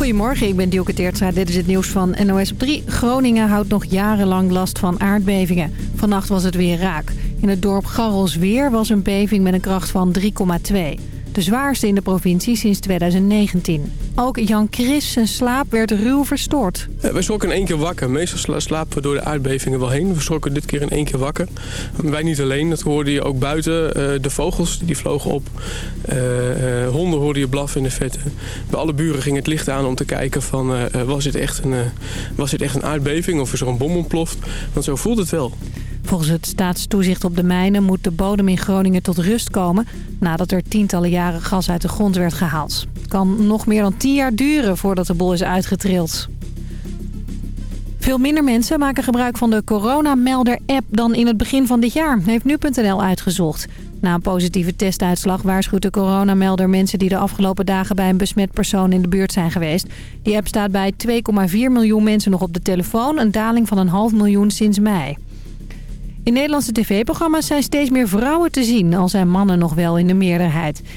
Goedemorgen, ik ben Dielke Teertstra. Dit is het nieuws van NOS op 3. Groningen houdt nog jarenlang last van aardbevingen. Vannacht was het weer raak. In het dorp Garrelsweer was een beving met een kracht van 3,2. De zwaarste in de provincie sinds 2019. Ook Jan Chris zijn slaap werd ruw verstoord. We schrokken in één keer wakker. Meestal slapen we door de aardbevingen wel heen. We schrokken dit keer in één keer wakker. Wij niet alleen, dat hoorde je ook buiten. Uh, de vogels die vlogen op. Uh, uh, honden hoorde je blaffen in de vetten. Bij alle buren ging het licht aan om te kijken van... was, dit echt een, was dit echt een aardbeving of is er een bom ontploft? Want zo voelt het wel. Volgens het staatstoezicht op de mijnen moet de bodem in Groningen tot rust komen... nadat er tientallen jaren gas uit de grond werd gehaald. Het kan nog meer dan jaar duren voordat de bol is uitgetrild. Veel minder mensen maken gebruik van de coronamelder-app dan in het begin van dit jaar, heeft nu.nl uitgezocht. Na een positieve testuitslag waarschuwt de coronamelder mensen die de afgelopen dagen bij een besmet persoon in de buurt zijn geweest. Die app staat bij 2,4 miljoen mensen nog op de telefoon, een daling van een half miljoen sinds mei. In Nederlandse tv-programma's zijn steeds meer vrouwen te zien, al zijn mannen nog wel in de meerderheid. 39%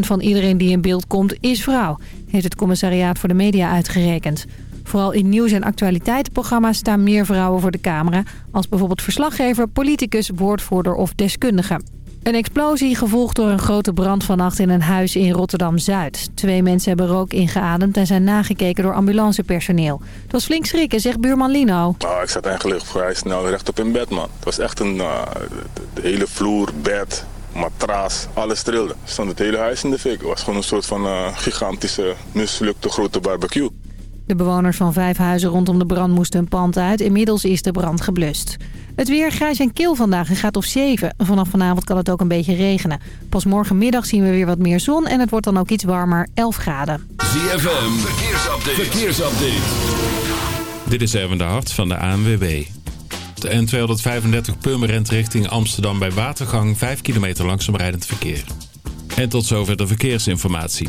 van iedereen die in beeld komt is vrouw, heeft het commissariaat voor de media uitgerekend. Vooral in nieuws- en actualiteitenprogramma's staan meer vrouwen voor de camera... als bijvoorbeeld verslaggever, politicus, woordvoerder of deskundige. Een explosie gevolgd door een grote brand vannacht in een huis in Rotterdam-Zuid. Twee mensen hebben rook ingeademd en zijn nagekeken door ambulancepersoneel. Het was flink schrikken, zegt buurman Lino. Oh, ik zat eigenlijk vrij snel rechtop in bed, man. Het was echt een... Uh, de hele vloer, bed, matras, alles trilde. Stond het hele huis in de fik. Het was gewoon een soort van uh, gigantische, mislukte grote barbecue. De bewoners van vijf huizen rondom de brand moesten een pand uit. Inmiddels is de brand geblust. Het weer grijs en kil vandaag en gaat op 7. Vanaf vanavond kan het ook een beetje regenen. Pas morgenmiddag zien we weer wat meer zon en het wordt dan ook iets warmer, 11 graden. ZFM, verkeersupdate. verkeersupdate. Dit is even de hart van de ANWB. De N235 Purmerend richting Amsterdam bij Watergang 5 kilometer langzaam rijdend verkeer. En tot zover de verkeersinformatie.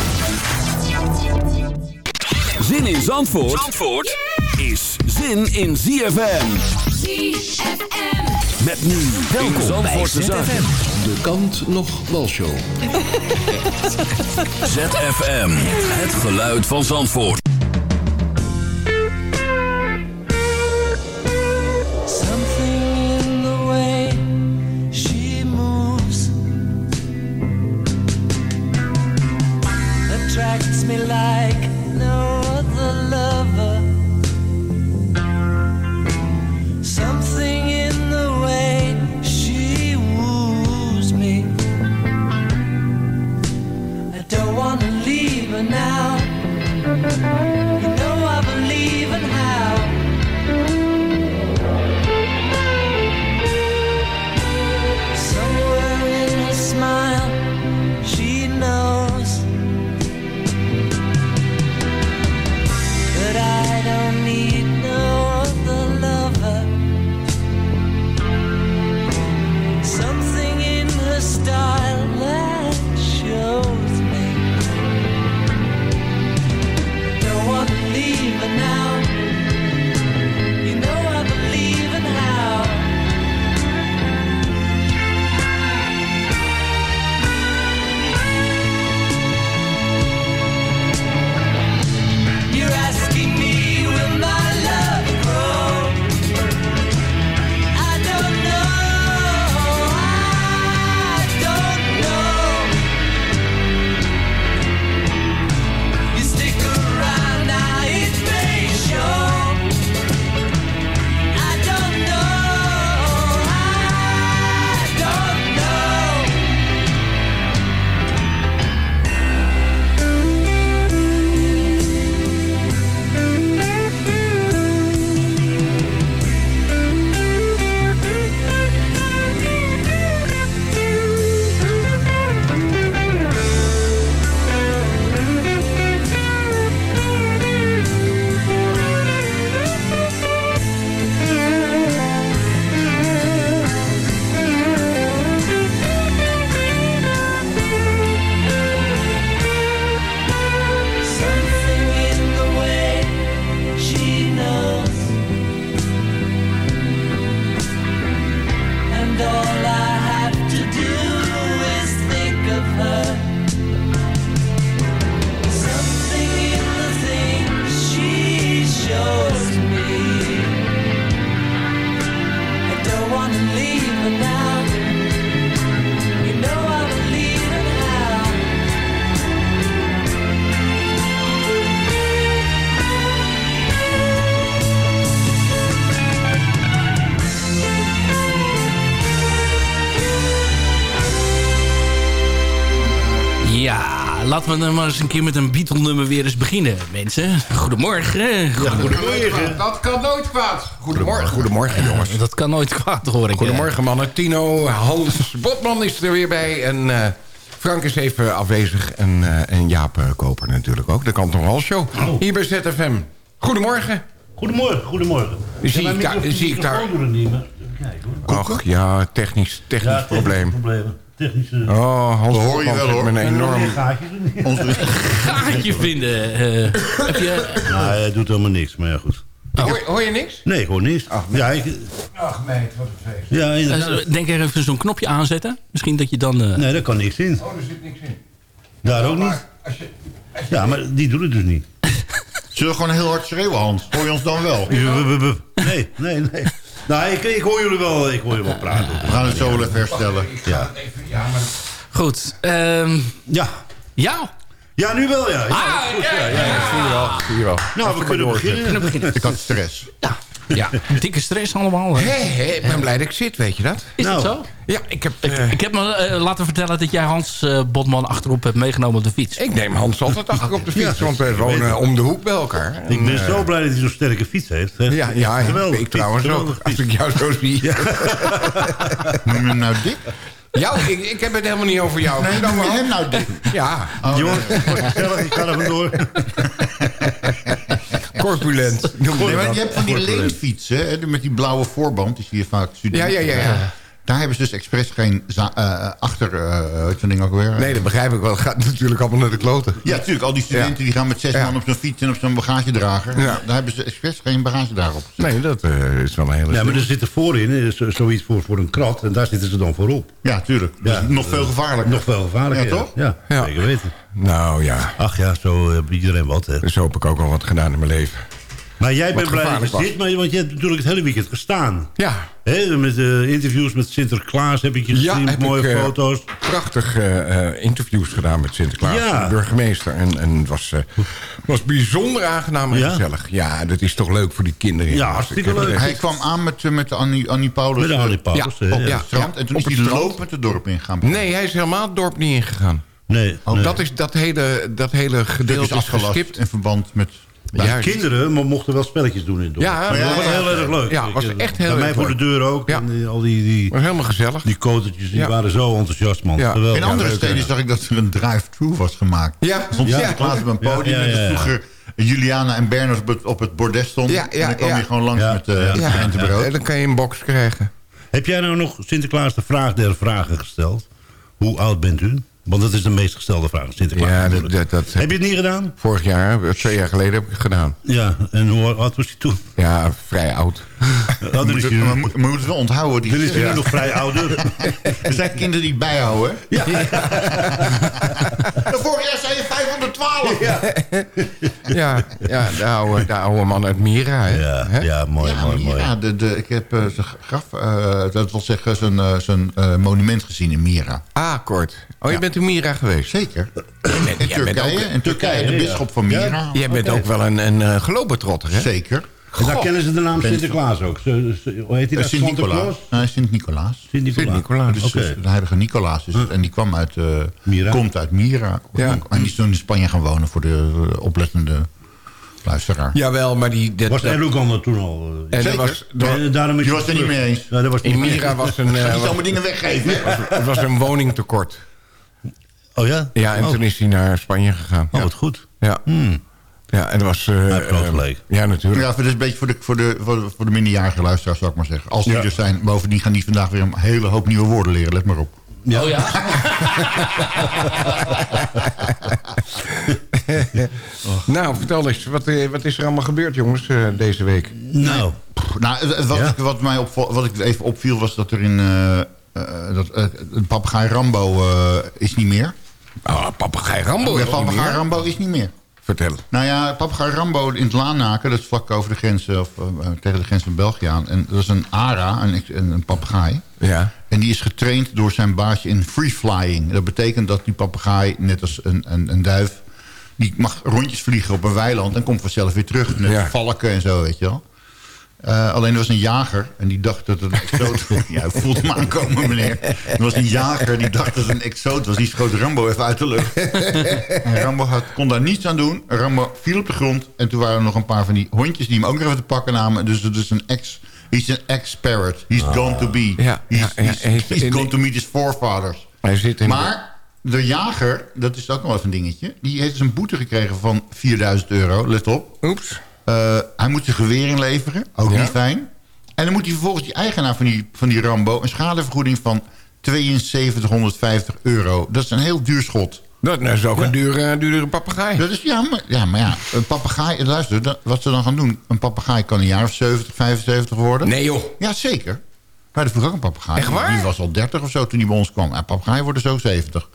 Zin in Zandvoort, Zandvoort is zin in ZFM. ZFM. Met nu, welkom Zandvoort bij ZFM. De kant nog show. ZFM, het geluid van Zandvoort. leaving now. We dan maar eens een keer met een Beatle-nummer weer eens beginnen, mensen. Goedemorgen. Goedemorgen. Dat kan nooit kwaad. Goedemorgen. Goedemorgen, jongens. Dat kan nooit kwaad, hoor ik. Goedemorgen, mannen. Tino, Hans Botman is er weer bij. En uh, Frank is even afwezig. En, uh, en Jaap uh, Koper natuurlijk ook. De Kanton Hal Show. Oh. Hier bij ZFM. Goedemorgen. Goedemorgen, goedemorgen. Zie, ik, daar, zie ik daar... Ach ja, technisch, technisch ja, probleem. Problemen. Technische... Oh, Hans dat hoor je wel hoor. Met een enorm... gaatje vinden. Uh, heb je... Nou, hij doet helemaal niks, maar ja, goed. Oh. Hoor, hoor, je niks? Nee, gewoon niks. Ach, meid, ja, ik... Ach, meid wat een feest. Ja, inderdaad. Denk er even zo'n knopje aanzetten. Misschien dat je dan... Uh... Nee, daar kan niks in. Oh, er zit niks in. Daar ook niet. Als je, als je... Ja, maar die doet het dus niet. Zullen we gewoon heel hard schreeuwen, Hans? Hoor je ons dan wel? Nee, nee, nee. Nou, ik, ik, hoor jullie wel, ik hoor jullie wel praten. We gaan het zo wel even herstellen. Ja. Ja. Goed. Um, ja. Ja. Ja, nu wel, ja. Ah, ja, ja, ja. ja, zie je wel. Zie je wel. Nou, we kunnen beginnen. kunnen beginnen. Ik had stress. Ja. Ja, dikke stress allemaal. Hé, hey, hey, ik ben blij dat ik zit, weet je dat? Is nou, dat zo? Ja, ik heb... Uh, ik, ik, heb me uh, laten vertellen dat jij Hans uh, Botman achterop hebt meegenomen op de fiets. Ik neem Hans altijd achter op de fiets, ja, want we wonen om de hoek bij elkaar. Ik ben zo blij dat hij zo'n sterke fiets heeft. Hè? Ja, ja ik, ik trouwens ook. Als ik jou zo zie. Ja. Noem je hem nou dik? Jou, ik, ik heb het helemaal niet over jou. Nee, noem je hem nou dik? Ja. Oh, Jongens, ik ga er vandoor. Corpulent. Je hebt van die leenfietsen, met die blauwe voorband. Die zie je vaak studenten. Ja, ja, ja. ja. Daar hebben ze dus expres geen uh, achter... Uh, ding ook weer? Nee, dat begrijp ik wel. Het gaat natuurlijk allemaal naar de kloten. Ja, natuurlijk. Al die studenten ja. die gaan met zes ja. man op zo'n fiets en op zo'n bagagedrager. Ja. Daar hebben ze expres geen bagagedrager op. Nee, dat uh, is wel een hele... Ja, maar er zit er voorin zoiets voor, voor een krat. En daar zitten ze dan voorop. Ja, tuurlijk. Dus nog veel gevaarlijker. Nog veel gevaarlijker, ja. toch? Ja, ja. zeker weten. Nou ja. Ach ja, zo heeft iedereen wat. Hè. Zo heb ik ook al wat gedaan in mijn leven. Maar jij bent blij dat je zit, maar, want je hebt natuurlijk het hele weekend gestaan. Ja. He, met uh, interviews met Sinterklaas heb ik je gezien, ja, mooie ik, uh, foto's. Prachtige uh, interviews gedaan met Sinterklaas, ja. de burgemeester. En, en het was, was bijzonder aangenaam en ja. gezellig. Ja, dat is toch leuk voor die kinderen. Ja, hartstikke leuk. Hij kwam aan met, met Annie, Annie Paulus. Met Annie Paulus, ja, op het strand. En toen is hij lopend het dorp ingegaan. Nee, hij is helemaal het dorp niet ingegaan. Nee. Ook nee. dat, is, dat, hele, dat hele gedeelte is afgelast in verband met... Ja, kinderen mochten wel spelletjes doen in het dorp. Ja, maar ja, dat was heel erg leuk. Ja, was echt heel Bij mij voor de deur ook. Ja. En die, al die, die, was helemaal gezellig. Die kotertjes die ja. waren zo enthousiast, man. Ja. In andere ja, steden zag ik dat er een drive-thru was gemaakt. Ja. Stond Sinterklaas op een podium. Ja, ja, vroeger Juliana en Bernard op het, op het bordes stonden. Ja, ja, en dan kwam ja. je gewoon langs met uh, ja. En dan kan je een box krijgen. Heb jij nou nog Sinterklaas de vraag der vragen gesteld? Hoe oud bent u? Want dat is de meest gestelde vraag. Sinterklaas. Ja, dat, dat, dat, heb je het niet gedaan? Vorig jaar, twee jaar geleden heb ik het gedaan. Ja, en hoe oud was hij toen? Ja, vrij oud. Is maar moet, moet het wel onthouden. Die is hij ja. nog vrij ouder. er zijn kinderen die bijhouden. Ja. Vorig jaar zei je 512. Ja, ja, ja de, oude, de oude man uit Mira. Hè? Ja, ja mooi, ja, mooi, Mira, mooi. De, de, ik heb uh, zijn graf, uh, dat wil zeggen zijn, uh, zijn monument gezien in Mira. Ah, kort. Oh, je ja. bent in Mira geweest? Zeker. In, Turkije, ook, in Turkije, de bisschop van Mira. Jij bent okay. ook wel een, een uh, globetrotter, hè? Zeker. En daar kennen ze de naam Sinterklaas ook. Hoe heet hij dat? Sint-Nicolaas. Nee, Sint-Nicolaas. Sint-Nicolaas. Dus, okay. de heilige Nicolaas is het. En die kwam uit, uh, Mira. komt uit Mira. Ja. En die is toen in Spanje gaan wonen voor de uh, oplettende luisteraar. Jawel, maar die... Dat, was Erdogan er toen al? Uh, en Zeker. Was, door, daarom is je was het er niet mee eens. Ja, dat was in Mira was een... Uh, niet zomaar dingen weggeven. Het was een woningtekort. Oh ja? Ja, en oh. toen is hij naar Spanje gegaan. Oh, wat goed. Ja. Ja, en dat was... Uh, uh, ja, natuurlijk. Ja, dat is een beetje voor de, voor de, voor de, voor de minderjarige luisteraars, zou ik maar zeggen. Als die ja. er zijn, bovendien gaan die vandaag weer een hele hoop nieuwe woorden leren. Let maar op. Ja. Oh ja? oh. Nou, vertel eens. Wat, wat is er allemaal gebeurd, jongens, deze week? Nou. Pff, nou wat, ja? ik, wat, mij op, wat ik even opviel was dat er in... Uh, dat, een papegaai Rambo is niet meer. Oh, papegaai Rambo ja, papegaai Rambo is niet meer. Vertel. Nou ja, papegaai Rambo in het Laanaken, dat is vlak over de grens, of uh, tegen de grens van België aan. En dat is een ARA, een, een, een papegaai. Ja. En die is getraind door zijn baasje in free flying. Dat betekent dat die papegaai, net als een, een, een duif... die mag rondjes vliegen op een weiland en komt vanzelf weer terug. Met Ja. valken en zo, weet je wel. Eh, alleen er was een jager en die dacht dat het een exoot was. ja, voelt hem aankomen, meneer. Er was een jager die dacht dat het een exoot was. Die schoot Rambo even uit de lucht. en Rambo had, kon daar niets aan doen. Rambo viel op de grond. En toen waren er nog een paar van die hondjes die hem ook nog even te pakken namen. Dus het is een ex... He's an ex-parrot. He's gone to be. Ja, he's, ja, he's, hij is- he's in- gone to meet his forefathers. Hij zit in Maar de jager, dat is ook nog even een dingetje... die heeft dus een boete gekregen van 4000 euro. Let op. Oeps. Eh, hij moet zijn geweer inleveren. Ook Ja. niet fijn. En dan moet hij vervolgens die eigenaar van die, van die Rambo... een schadevergoeding van 7250 euro. Dat is een heel duur schot. Dat is ook een dure, dure papegaai. Dat is, ja, maar, ja, maar ja, een papegaai... Luister, dat- wat ze dan gaan doen... een papegaai kan een jaar of 70, 75 worden. Nee joh. Ja, zeker. We hadden vroeger ook een papegaai. Echt waar? Die was al 30 of zo toen die bij ons kwam. Een papegaai worden zo 70.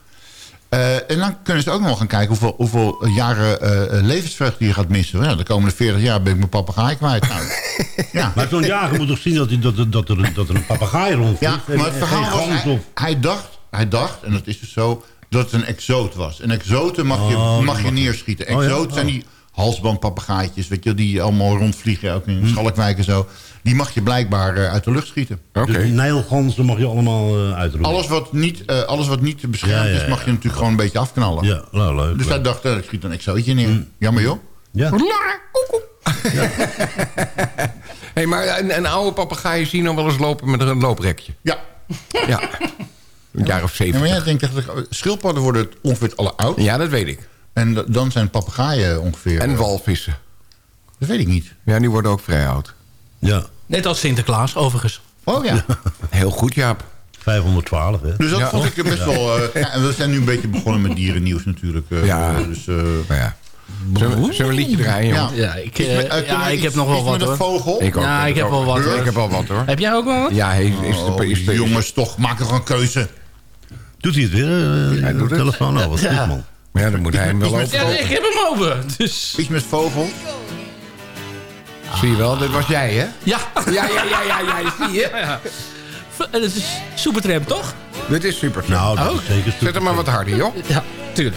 Eh, en dan kunnen ze ook nog gaan kijken hoeveel, hoeveel jaren levensvreugde je gaat missen. Ja, de komende 40 jaar ben ik mijn papegaai kwijt. Nou, ja. Maar zo'n jager moet toch zien dat, hij, dat, er- dat, er, dat er een papegaai rondvliegt? ja, en- maar het en verhaal was... Hij, dacht, hij dacht, en dat is dus zo... dat het een exoot was. Een exoten mag je, Oh, mag je mag je- neerschieten. Oh ja? Exoot zijn Oh. die halsbandpapegaaitjes... Weet je, die allemaal rondvliegen, ook in Schalkwijk en zo. Die mag je blijkbaar eh, uit de lucht schieten. Oké. Dus die nijlganzen mag je allemaal eh uitroepen. Alles wat niet, eh, alles wat niet beschermd Ja, ja, is, mag je ja. natuurlijk gewoon een beetje afknallen. Ja, nou, leuk. Dus leuk. hij dacht, eh, ik schiet een exootje neer. Jammer joh. Ja. hey, maar een, een oude papegaai zie je nog wel eens lopen met een looprekje. Ja. Ja. Een jaar of ja zeven. maar jij denkt echt, dat schildpadden worden ongeveer het alleroud. Ja, dat weet ik. En dan zijn papegaaien ongeveer... En walvissen. Dat weet ik niet. Ja, die worden ook vrij oud. ja, Net als Sinterklaas, overigens. Oh ja. Heel goed, Jaap. 512, hè. Dus dat Ja. vond ik best wel... eh, ja, en we zijn nu een beetje begonnen met dierennieuws natuurlijk. eh, Ja. Dus, eh, Maar ja. Zullen we, zullen we een liedje draaien, ja. jongen? Ja, ik, ja, ik iets- heb nog wel wat hoor. vogel? Ik ook. Ja, ik heb wel wat, hoor. Ik heb wel wat, hoor. Heb jij ook wel wat? Ja, hij is, is de... Oh, Is de jongens, toch, maak er gewoon een keuze. Doet hij het weer? Hij de doet het. telefoon al, wat Ja. goed, man. Maar ja, dan moet hij hem wel over. Ja, ik heb hem open. Dus... Iets met vogel. Zie je wel, dit was jij, hè? Ja. Ja, ja, ja, ja, ja, zie je? ja. En het is Supertramp, toch? Dit is super. Nou, dat Oh. is zeker Zet hem maar wat harder, joh. Ja, tuurlijk.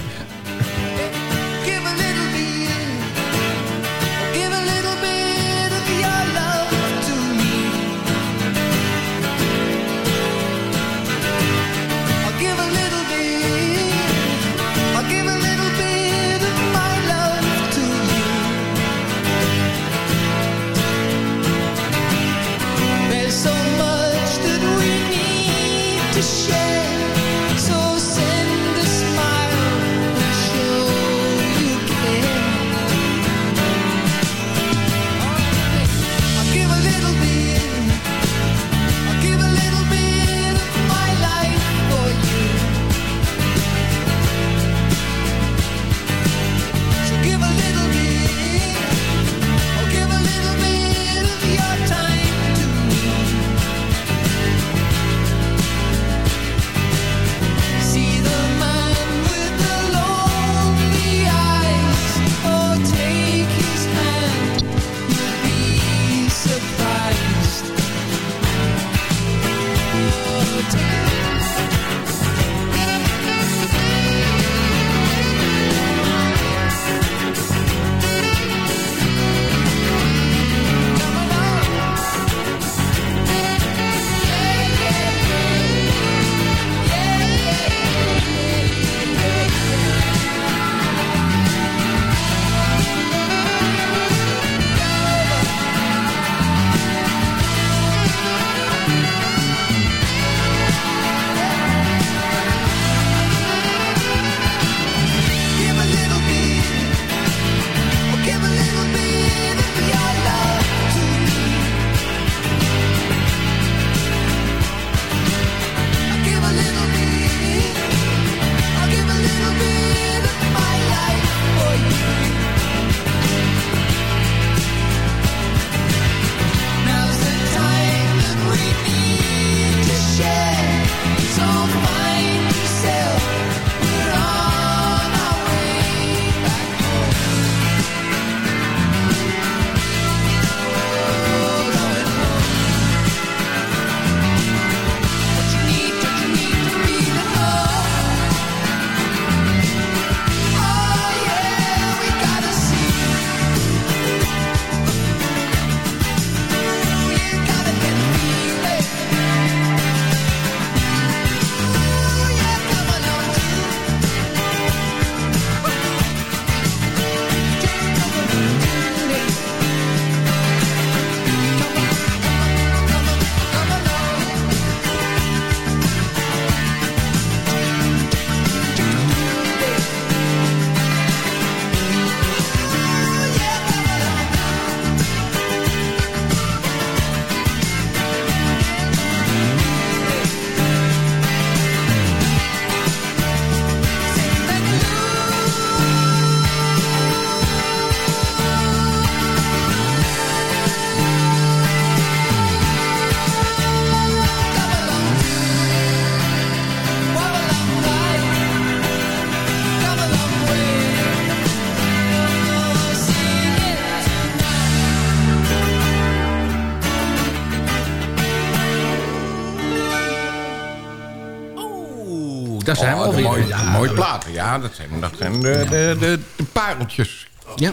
Daar zijn we Oh, alweer. Mooi, Ja, mooi platen. Ja, dat zijn, dat zijn de, de, de, de pareltjes. Ja.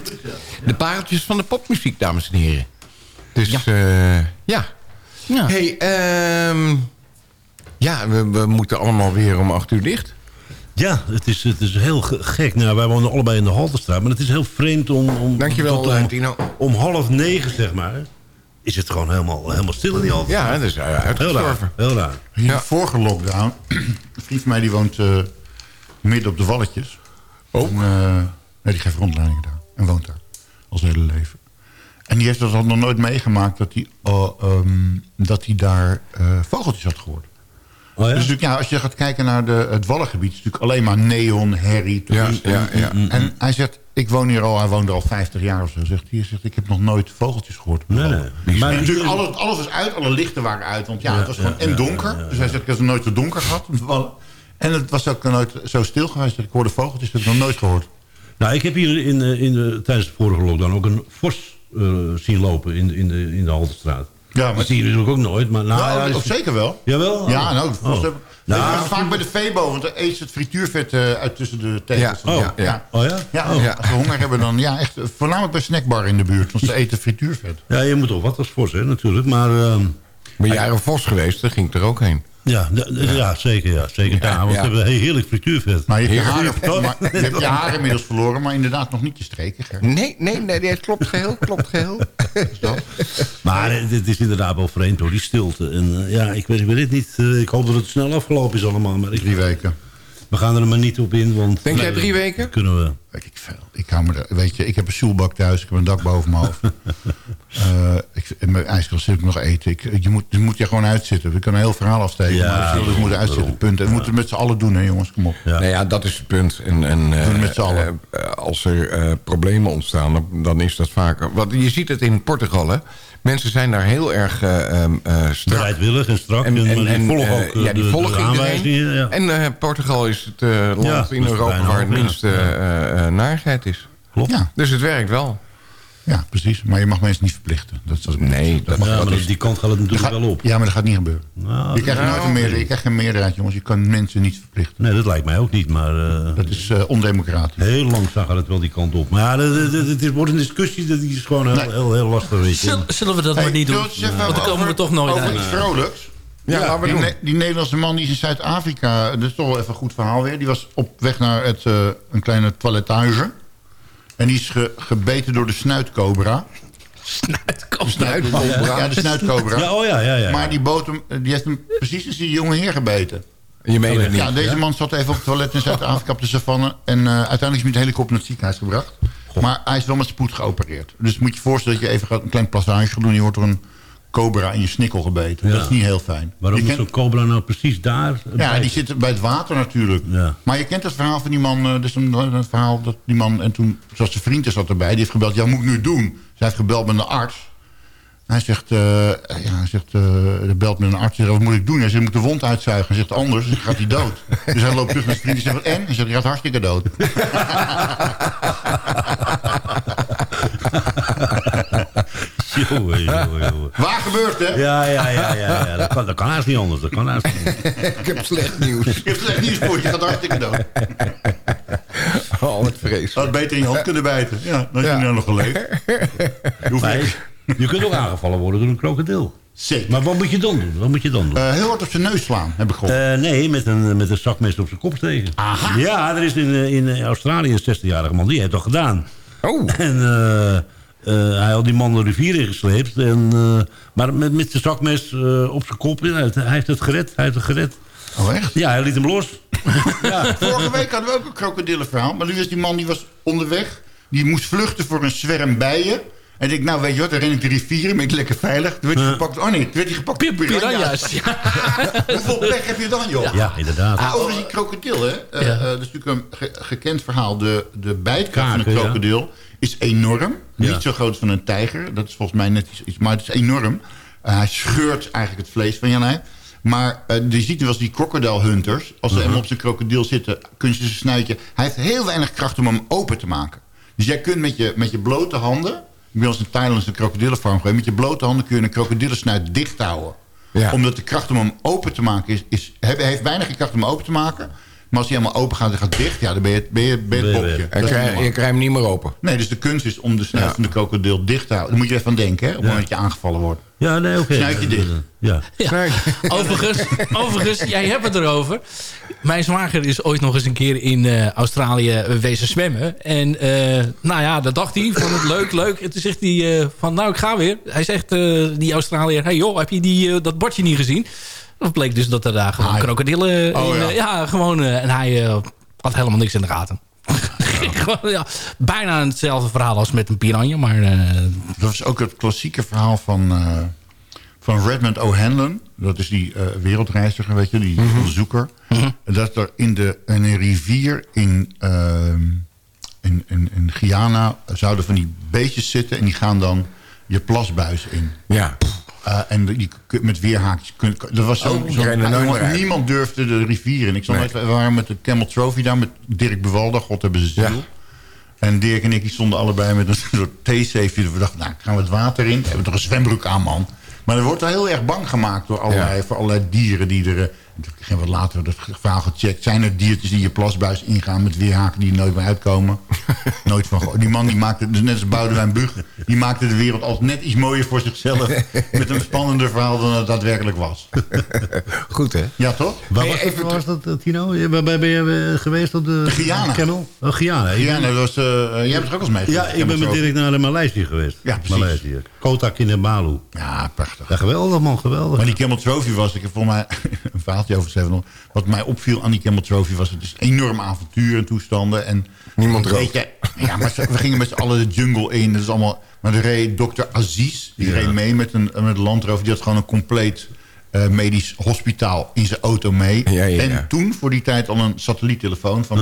De pareltjes van de popmuziek, dames en heren. Dus ja. ja. Ja. hey, ehm, ja, we, we moeten allemaal weer om acht uur dicht. Ja, het is, het is heel ge- gek. Nou, wij wonen allebei in de Haltestraat. Maar het is heel vreemd om... om Dankjewel, tot eh, om, Tino. om half negen, zeg maar... is het gewoon helemaal, helemaal stil in die Haltestraat. Ja, dat is eh, heel raar. uitgestorven. Heel raar. In Ja. de vorige lockdown, een vriend van mij die woont eh, midden op de Walletjes. Oh. En, eh, nee, die geeft rondleidingen daar. En woont daar. Al zijn hele leven. En die heeft dat nog nooit meegemaakt dat hij, oh, ehm, dat hij daar eh, vogeltjes had gehoord. Oh ja? Dus natuurlijk, ja, als je gaat kijken naar de, het Wallengebied... is het natuurlijk alleen maar neon, herrie, ja, ja. En hij zegt, ik woon hier al, hij woont er al 50 jaar of zo. Zegt hij, zegt, ik heb nog nooit vogeltjes gehoord. Nee, nee. Maar natuurlijk, alles, alles was uit, alle lichten waren uit. Want ja, het was gewoon en donker. Dus hij zegt, ik heb het nooit zo donker gehad. En het was ook nooit zo stil geweest. Ik hoorde vogeltjes, dat heb ik nog nooit gehoord. Nou, ik heb hier in, eh, in de, tijdens de vorige lockdown ook een vos eh, zien lopen in, de- in, de, in de Haltestraat. Ja, Dat maar zie je natuurlijk ook nooit. Maar, nou, nou, is- zeker wel. Jawel? Ja, nou, Oh. vos heb- Nou, vaak bij de Febo, want dan eet ze het frituurvet eh, uit tussen de tegels. Ja, Oh, ja, ja. Oh ja? Ja, Oh. Ja. als we honger hebben dan... Ja, echt, eh, voornamelijk bij snackbar in de buurt. Want ze eten frituurvet. Ja, je moet toch wat als vos, hè, natuurlijk. Maar ehm, Ben jij een vos geweest? Daar ging ik er ook heen. Ja, ja. zeker. Ja, zeker daar. Want ja. we hebben heerlijk frituurvet. Maar je hebt je, Heerlijk. haren, maar, je hebt je haren inmiddels verloren, maar inderdaad nog niet je streken. Nee, nee, nee, nee, het klopt geheel, klopt geheel. Maar dit is inderdaad wel vreemd hoor, die stilte. En eh, ja, ik weet, ik weet het niet. Eh, ik hoop dat het snel afgelopen is allemaal. Maar ik, Drie weken. We gaan er maar niet op in. Want, Denk jij Nee, drie weken? Kunnen we. Weet ik veel. Ik, hou me er, weet je, ik heb een stoelbak thuis, ik heb een dak boven mijn hoofd. Eh, ik, in mijn ijskast zit ik nog eten. Ik, je, moet, je moet je gewoon uitzitten. We kunnen een heel verhaal afsteken. Ja, maar we zullen moeten uitzitten. Punt. En we moeten het met z'n allen doen, hè, jongens. Kom op. Ja. Nou ja, dat is het punt. En, en, eh, Doen met z'n allen. eh, eh, als er eh, problemen ontstaan, dan, dan is dat vaker... Want je ziet het in Portugal, hè. Mensen zijn daar heel erg eh, ehm, eh, strak. Bereidwillig en strak. En, En, die en, volgen eh, ook eh, ja, die de- de volgen aanwijzingen. iedereen. Ja. En eh, Portugal is het eh, land Ja, in Europa waar het minste eh, eh, narigheid is. Klopt. Ja, Dus het werkt wel. Ja, precies. Maar je mag mensen niet verplichten. Dat is, Nee, dat, Ja, dat maar is... die kant gaat het natuurlijk gaat- wel op. Ja, maar dat gaat niet gebeuren. Nou, je, krijgt nooit een meerderheid, je krijgt geen meerderheid, jongens. Je kan mensen niet verplichten. Nee, dat lijkt mij ook niet. Maar eh, Dat is eh, ondemocratisch. heel langzaam gaat het wel die kant op. Maar ja, het- wordt een discussie. Dat is gewoon heel, Nee. heel, heel lastig. Weet je. Zullen, zullen we dat maar niet doen? even Want dan komen over- we toch nooit over uit. iets vrolijks. Ja, die. Ne- die Nederlandse man die is in Zuid-Afrika... Dat is toch wel even een goed verhaal weer. Die was op weg naar het, eh, een kleine toilettage. En die is ge- gebeten door de snuitcobra. Snuitcobra. Ja, de snuitcobra. Ja, oh ja, ja, ja. Maar die, hem, die heeft hem precies als die jonge heer gebeten. Je meent het niet. Ja, deze man zat even op het toilet in Zuid-Afrika op de savanne. En eh, uiteindelijk is hij met de helikopter naar het ziekenhuis gebracht. Maar hij is wel met spoed geopereerd. Dus moet je je voorstellen dat je even gaat- een klein plassage gaat doen. Je wordt door een cobra in je snikkel gebeten. Ja. Dat is niet heel fijn. Waarom Je kent- zo'n cobra nou precies daar? ja, die zitten bij het water natuurlijk. Ja. Maar je kent het verhaal van die man. eh, dus een, verhaal dat die man... En toen, zoals zijn vriend is dat erbij. Die heeft gebeld. Ja, moet ik nu doen? Zij heeft gebeld met een arts. Hij zegt, eh, ja, hij zegt, eh, hij belt met een arts. Hij zegt, wat moet ik doen? Hij zegt, ik moet de wond uitzuigen. Hij zegt, anders dan gaat hij dood. dus hij loopt terug naar zijn vriend. Hij zegt, en? Hij zegt, hij gaat hartstikke dood. Jongen, jongen, jongen. Waar gebeurt hè? Ja, ja, ja, ja, ja. Dat, kan, dat kan haast niet anders. Dat kan haast niet. Ik heb slecht nieuws. Je hebt slecht nieuws voor je. Je gaat hartstikke dood. Oh, wat vreselijk. Had beter in je hand kunnen bijten. Ja, dan had je Ja. nou nog geleefd. Je je kunt ook aangevallen worden door een krokodil. Zeker. Maar wat moet je dan doen? Wat moet je dan doen? Eh, heel hard op zijn neus slaan, heb ik gehoord. Eh, nee, met een, met een zakmes op zijn kop steken. Aha. Ja, er is in, eh, in Australië een 16-jarige man. Die heeft dat gedaan. Oh, En eh, hij had die man de rivier ingesleept. En, eh, maar met, met zijn zakmes eh, op zijn kop. hij heeft het gered. Hij heeft het gered. Oh, echt? Ja, hij liet hem los. ja. Vorige week hadden we ook een krokodillenverhaal. Maar nu was die man die was onderweg. Die moest vluchten voor een zwerm bijen. En ik nou weet je wat, dan ren ik de rivier in, ben ik lekker veilig. Toen werd hij gepakt. Oh nee, toen werd hij gepakt door piranha's. Piranha's. Ja. Hoeveel pech heb je dan, joh? ja, inderdaad. Ah, overigens die krokodil, hè. Eh, eh, dat is natuurlijk een ge- gekend verhaal. De, de bijtkracht van een krokodil is enorm. Niet zo groot als van een tijger. Dat is volgens mij net iets, maar het is enorm. Eh, hij scheurt eigenlijk het vlees van Janij. Maar eh, je ziet wel eens die crocodile hunters. Als ze helemaal op zijn krokodil zitten, kun je zijn snuitje... Hij heeft heel weinig kracht om hem open te maken. Dus jij kunt met je, met je blote handen... Ik ben als in Thailand een krokodillenfarm geweest. Met je blote handen kun je een krokodillensnuit dicht houden. Ja. Omdat de kracht om hem open te maken is... is heeft weinig kracht om hem open te maken. Maar als hij helemaal open gaat en gaat dicht, ja, dan ben je, ben je, ben je het je bokje. En niet krijg, je krijgt hem niet meer open. Nee, dus de kunst is om de snuit Ja. van de krokodil dicht te houden. Daar moet je even aan denken, hè, op het moment dat je aangevallen wordt. Ja, nee, oké. Snuitje dicht. Ja. Ja. Overigens, overigens, jij hebt het erover. Mijn zwager is ooit nog eens een keer in eh, Australië wezen zwemmen. En eh, nou ja, dat dacht hij. Vond het leuk, leuk. En toen zegt hij eh, van, nou ik ga weer. Hij zegt, eh, die Australiër, hey joh, heb je die, dat bordje niet gezien? Dat bleek dus dat er daar gewoon krokodillen... Oh, in, ja. eh, ja, gewoon... eh, en hij eh, had helemaal niks in de gaten. Gewoon, ja, bijna hetzelfde verhaal als met een piranha, maar... eh, Dat is ook het klassieke verhaal van, eh, van Redmond O'Hanlon. Dat is die eh, wereldreiziger, weet je, die onderzoeker. En dat er in, de, in een rivier in, ehm, in, in, in Guyana zouden van die beestjes zitten... en die gaan dan je plasbuis in. Ja. Eh, en die, met weerhaakjes. kun- Dat was zo, Oh, zo- meer uit. niemand durfde de rivier in. Ik zal Nee. we waren met de Camel Trophy daar met Dirk Bewalda. God hebben ze ziel. Ja. En Dirk en ik die stonden allebei met een soort theezeefje. We dachten, nou, gaan we het water in? We hebben toch een zwembroek aan, man. Maar er wordt wel heel erg bang gemaakt door allerlei, Ja. voor allerlei dieren die er... Ik heb wat later dat verhaal gecheckt. Zijn er diertjes die je plasbuis ingaan met weerhaken die er nooit meer uitkomen? nooit van. Die man die maakte, dus net als Boudewijn Bug... die maakte de wereld altijd net iets mooier voor zichzelf... met een spannender verhaal dan het daadwerkelijk was. Goed, hè? Ja, toch? Waar Hey, was, even dat, was dat, eh, Tino? Waarbij ben je eh, geweest op de... Guyana. Oh, Guyana. Dat was, eh, jij hebt er ook al eens mee ja, ik ben met. Dirk naar de Maleisië geweest. Ja, precies. Maleisië. Kota Kinabalu. Ja, prachtig. Ja, geweldig man, geweldig. Maar die Camel Trophy was, ik heb voor mij een verhaaltje over 700. Wat mij opviel aan die Trophy was, het is een enorm avontuur en toestanden. En Niemand weet je, ja, maar ze- we gingen met z'n allen de jungle in. Dat is allemaal, maar er reed dokter Aziz, die Ja. reed mee met een, met een landrover. Die had gewoon een compleet eh, medisch hospitaal in zijn auto mee. Ja, ja, ja. En toen voor die tijd al een satelliettelefoon van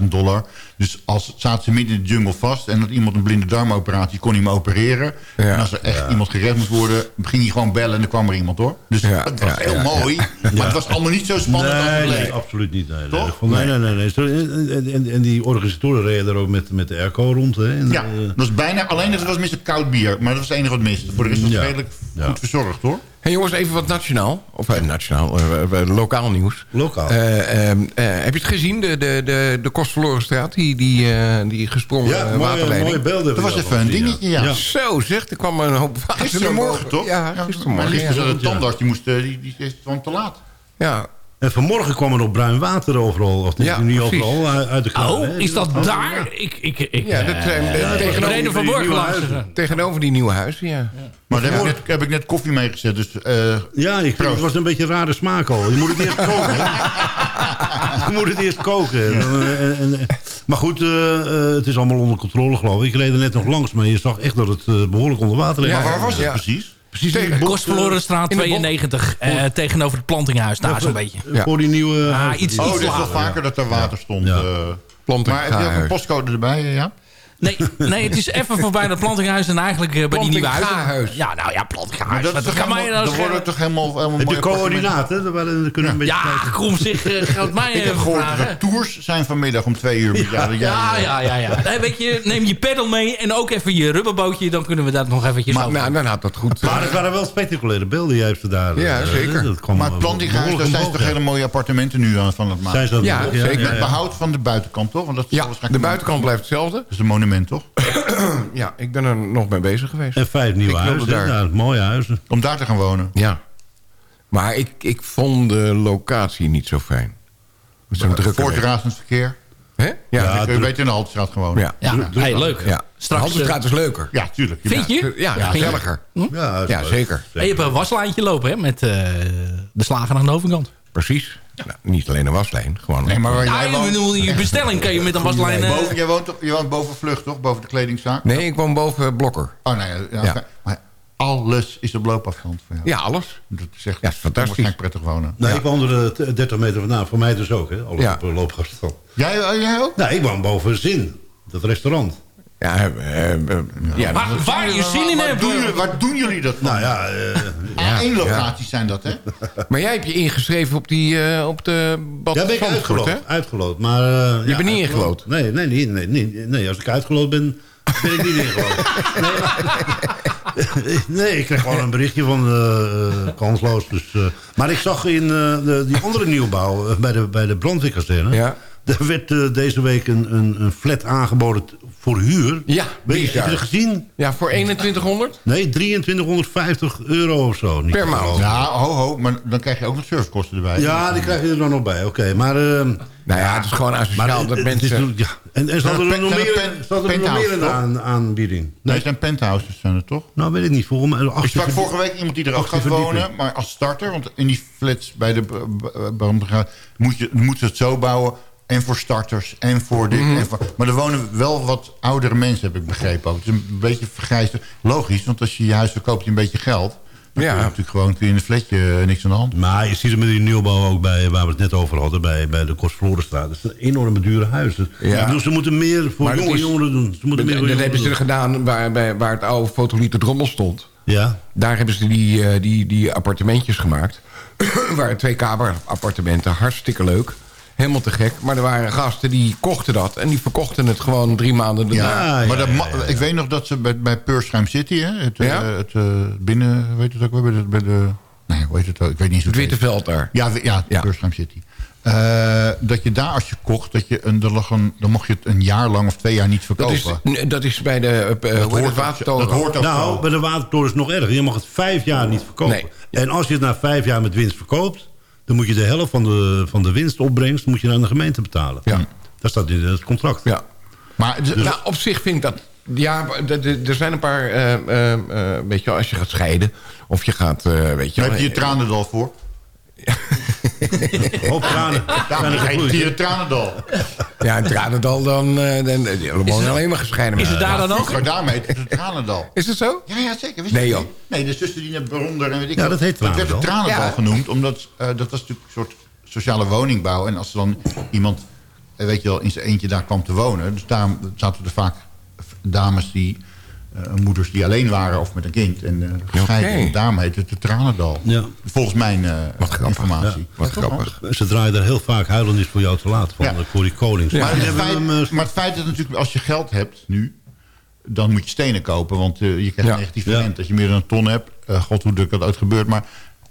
30.000 dollar. Dus als zaten ze midden in de jungle vast... en had iemand een blinde darmoperatie, kon hij hem opereren. Ja. En als er echt iemand gered moest worden... ging hij gewoon bellen en dan kwam er iemand hoor. Dus Ja, het was ja, heel ja, mooi. Maar het was allemaal niet zo spannend als het Nee, nee, absoluut niet. Nee, nee. Toch? Dat Nee, nee, nee. nee. Zo, En, en, die organisatoren reden er ook met, met de airco rond. Hè. En, Ja, dat was bijna... Alleen het was mis koud bier. Maar dat was het enige wat mis. Voor de rest was het Ja. redelijk Ja. goed verzorgd hoor. Hey jongens, even wat nationaal. Of eh, nationaal, eh, eh, lokaal nieuws. Lokaal. Eh, ehm, eh, heb je het gezien? De, de, de, de Kostverlorenstraat, die, die, eh, die gesprongen ja, eh, mooie, waterleiding. mooie beelden. Dat was even een dingetje, ja. Zo zeg, er kwam een hoop water Gistermorgen toch? Ja, gistermorgen. liefste Ja. zat een tandarts, die, moest, eh, die, die is te laat. ja. En vanmorgen kwam er nog bruin water overal. Of Ja, niet precies. overal, uit uit de kraan. oh, hè. is dat Oh, daar? Ik, ik, ik, Ja, dat eh, ik tegenover er vanmorgen huizen. Tegenover die nieuwe huizen, ja. Maar daar heb ik, net, heb ik net koffie mee gezet. Dus, eh, Ja, ik vind, het was een beetje een rare smaak al. Je moet het eerst koken. je moet het eerst koken. En, en- maar goed, eh, eh, het is allemaal onder controle geloof ik. Ik reed er net nog langs, maar je zag echt dat het eh, behoorlijk onder water lag. Ja, maar waar was het ja. precies? Precies tegen- tegen Kostverlorenstraat In de bos. 92, eh, tegenover het plantinghuis, daar zo'n beetje. Ja. Voor die nieuwe... Ah, iets- Oh, iets dit is wel vaker dat er water stond. Ja. eh. Planten- maar heb je ook een postcode erbij, ja? Nee, nee, het is even voorbij dat plantinghuis en eigenlijk eh, bij die nieuwe huizen. Plantinggaarhuis. Ja, nou ja, Maar plantinghuis. dat, toch kan mij helemaal, nou dan worden toch helemaal, helemaal Heb je mooie appartementen. coördinaten? Dan kunnen we een beetje Ja, kom zich, eh, gaat mij Ik heb even gehoord vragen. dat tours zijn vanmiddag om twee uur. Ja, dat jij, Ja, eh, ja, ja, ja. Nee, weet je, neem je pedal mee en ook even je rubberbootje. Dan kunnen we dat nog eventjes Maar over. nou, dan had dat goed. Maar het waren wel spectaculaire beelden juist daar. Ja, eh, zeker. Dat kwam Maar het eh, plantinghuis, daar zijn ze toch ja. hele mooie appartementen nu aan van het maken. Zijn ze dat Ja, zeker. Met behoud van de buitenkant, toch? Want dat is Ja, de buitenkant blijft hetzelfde. Dat is een monument, toch? Ja, ik ben er nog mee bezig geweest. En vijf nieuwe Ik huizen. daar. Ja, mooie huizen. Om daar te gaan wonen. Ja. Maar ik, ik vond de locatie niet zo fijn. Met zo'n drukke Voor het weg. razend verkeer. Hè? Ja. Ja, Ja. Je weet in de Haltestraat gewoon. Ja. Ja, hey, leuk. ja. Straks, de Haltestraat is leuker. Ja, tuurlijk. Vind je? Ja, Ja, gezelliger. Ja, Ja, zeker. En je hebt een waslijntje lopen hè, met eh, de slager aan de overkant. Precies. Nou, niet alleen een waslijn. Gewoon Nee, maar waar Ja, jij woont... bedoel, je bestelling kan je met een waslijn... eh, Boven, jij, woont, toch- je woont boven Vlucht, toch? Boven de kledingzaak? Nee, ik woon boven Blokker. Oh, nee. Ja. Maar alles is op loopafstand voor jou. Ja, alles. Dat is echt Ja, is fantastisch. prettig wonen. Nou, Ja. ik woonde er t- 30 meter vandaan. Voor mij dus ook, hè? Alles Ja. op een loopafstand. Jij, eh, jij ook? Nou, ik woon boven Zin. Dat restaurant. Ja, eh, eh, eh, ja, waar, waar je zin in waar, hebt. doen jullie, waar doen jullie dat? Nou ja, eh, Ah, één locaties zijn dat, hè? maar jij hebt je ingeschreven op, die, eh, op de Bad ja, ben ik uitgeloot. hè? Uitgeloot. Maar, eh, Je ja, bent niet ingeloot? Nee, nee, nee, nee, nee, nee. Als ik uitgeloot ben, ben ik niet ingeloot. nee, maar, nee, ik kreeg gewoon een berichtje van kansloos. Dus, eh, maar ik zag in eh, de, die andere nieuwbouw bij de, bij de brandweerkazerne... Ja. Er werd eh, deze week een, een, een flat aangeboden voor huur. Ja, Weet je, heb je gezien? Ja, voor 2100 Nee, 2350 euro of zo. Niet per maand. Ja, ho, ho, maar dan krijg je ook nog servicekosten erbij. Ja, die krijg je er dan nog bij. Oké, maar... ehm, Nou ja, het is gewoon maar asociaal het- dat het mensen... is- ja. En, en er nog meer, er toch? aan, aanbieding? Nee, Nee, het zijn penthouses zijn het toch? nou weet ik niet. Volgens mij... Ik sprak vorige week iemand die er ook gaat wonen, maar als starter. Want in die flats bij de moet je moet het zo bouwen. En voor starters en voor dit. Mhm. en voor, maar er wonen wel wat oudere mensen, heb ik begrepen ook. Het is een beetje vergrijsd. Logisch, want als je je huis verkoopt je een beetje geld... dan Ja. kun je natuurlijk gewoon kun je in een flatje eh, niks aan de hand. Maar je ziet het met die nieuwbouw ook bij, waar we het net over hadden, bij, bij de Kostverlorenstraat. Dat zijn enorme dure huizen. Ja. Ik bedoel, ze moeten meer voor jonge is- jongeren doen. Ze moeten meer Dat voor dat hebben ze gedaan waar, bij, waar het oude fotolieter drommel stond. Ja, Daar hebben ze die, eh, die, die appartementjes gemaakt. waren twee kamerappartementen, hartstikke leuk. Helemaal te gek. Maar er waren gasten die kochten dat. En die verkochten het gewoon drie maanden daarna. Ja, ja, maar dat ja, ma- ja. ik weet nog dat ze bij, bij Peursheim City, hè, het, eh, Ja? het eh, binnen, weet het ook wel, bij de, bij de nee, hoe heet het ook? Ik weet niet zo Het Witte Veld daar. Ja, ja, Ja. Peursheim City. Eh, dat je daar als je kocht, dat je een, er lag een, dan mocht je het een jaar lang of twee jaar niet Dat verkopen. is, dat is bij de uh, dat, hoort watertoren. dat hoort Nou, bij de watertoren is het nog erger. Je mag het vijf jaar niet verkopen. Nee. En als je het na vijf jaar met winst verkoopt... dan moet je de helft van de, van de winstopbrengst moet je aan de gemeente betalen. Ja. Dat staat in het contract. Ja. Maar het- Nou, op zich vind ik dat... Ja, er zijn een paar... eh, eh, eh, weet je wel, als je gaat scheiden... of je gaat... eh, weet je daar wel, heb je je tranendal voor. Hoop tranen. Er heet hier tranendal. Ja, in Tranendal dan... eh, dan die wonen alleen maar gescheiden Is het daar dan ook? Maar daarmee het tranendal. Is het zo? Ja, ja, zeker. Wist Nee, joh. Nee, de zuster die naar Bronder en weet ik Ja, dat heet werd het Tranendal. tranendal genoemd, omdat eh, dat was natuurlijk een soort sociale woningbouw. En als er dan iemand, eh, weet je wel, in zijn eentje daar kwam te wonen... dus daar zaten er vaak dames die... eh, moeders die alleen waren of met een kind en eh, gescheiden. Oké. En daarom heet het het Tranendal. Ja. Volgens mijn eh, Wat grappig. informatie. Wat grappig. Ze draaien er heel vaak huilen is voor jou te laat. Van, Ja. Voor die konings. Maar, het feit, maar het feit dat natuurlijk als je geld hebt nu... dan moet je stenen kopen, want eh, je krijgt Ja. negatief Ja. rente. Als je meer dan een ton hebt, god hoe dat ooit gebeurt... maar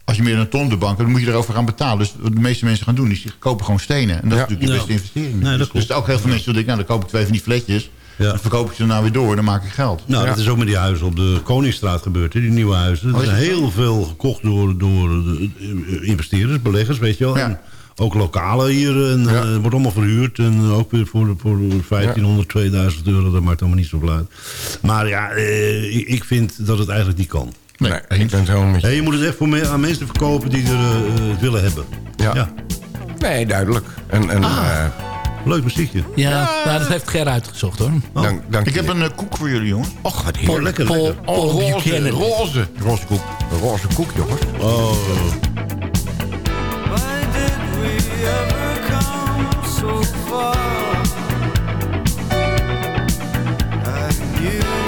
als je meer dan een ton op de bank hebt, dan moet je erover gaan betalen. Dus wat de meeste mensen gaan doen, is die kopen gewoon stenen. En dat Ja. is natuurlijk de Ja. beste investering. Nee, dus, dus ook heel veel mensen die denken, nou dan koop ik twee van die fletjes... Ja. dan verkoop ik ze daarna weer door en dan maak ik geld. Nou, Ja. dat is ook met die huizen op de Koningsstraat gebeurd. Hè, die nieuwe huizen. Er Oh, is zijn het zo? heel veel gekocht door, door eh, investeerders, beleggers, weet je wel. Ja. En ook lokalen hier. En, Ja. eh, wordt allemaal verhuurd. En ook weer voor, voor 1500, 2000 euro. Dat maakt allemaal niet zo uit. Maar ja, eh, ik, vind dat het eigenlijk niet kan. Nee, ik ben het helemaal met je. Hey, je moet het echt voor me- aan mensen verkopen die er, eh, het willen hebben. Ja. Nee, duidelijk. En, en, eh, Leuk muziekje. Ja, nou, dat heeft Ger uitgezocht hoor. dank, dank Ik heb een eh, koek voor jullie, jongens. Och, wat Oh, heerlijk. lekker, Paul, lekker. Paul Oh, roze, roze. Roze koek. Een roze koek, jongens. Oh. Why did we ever come so far? I knew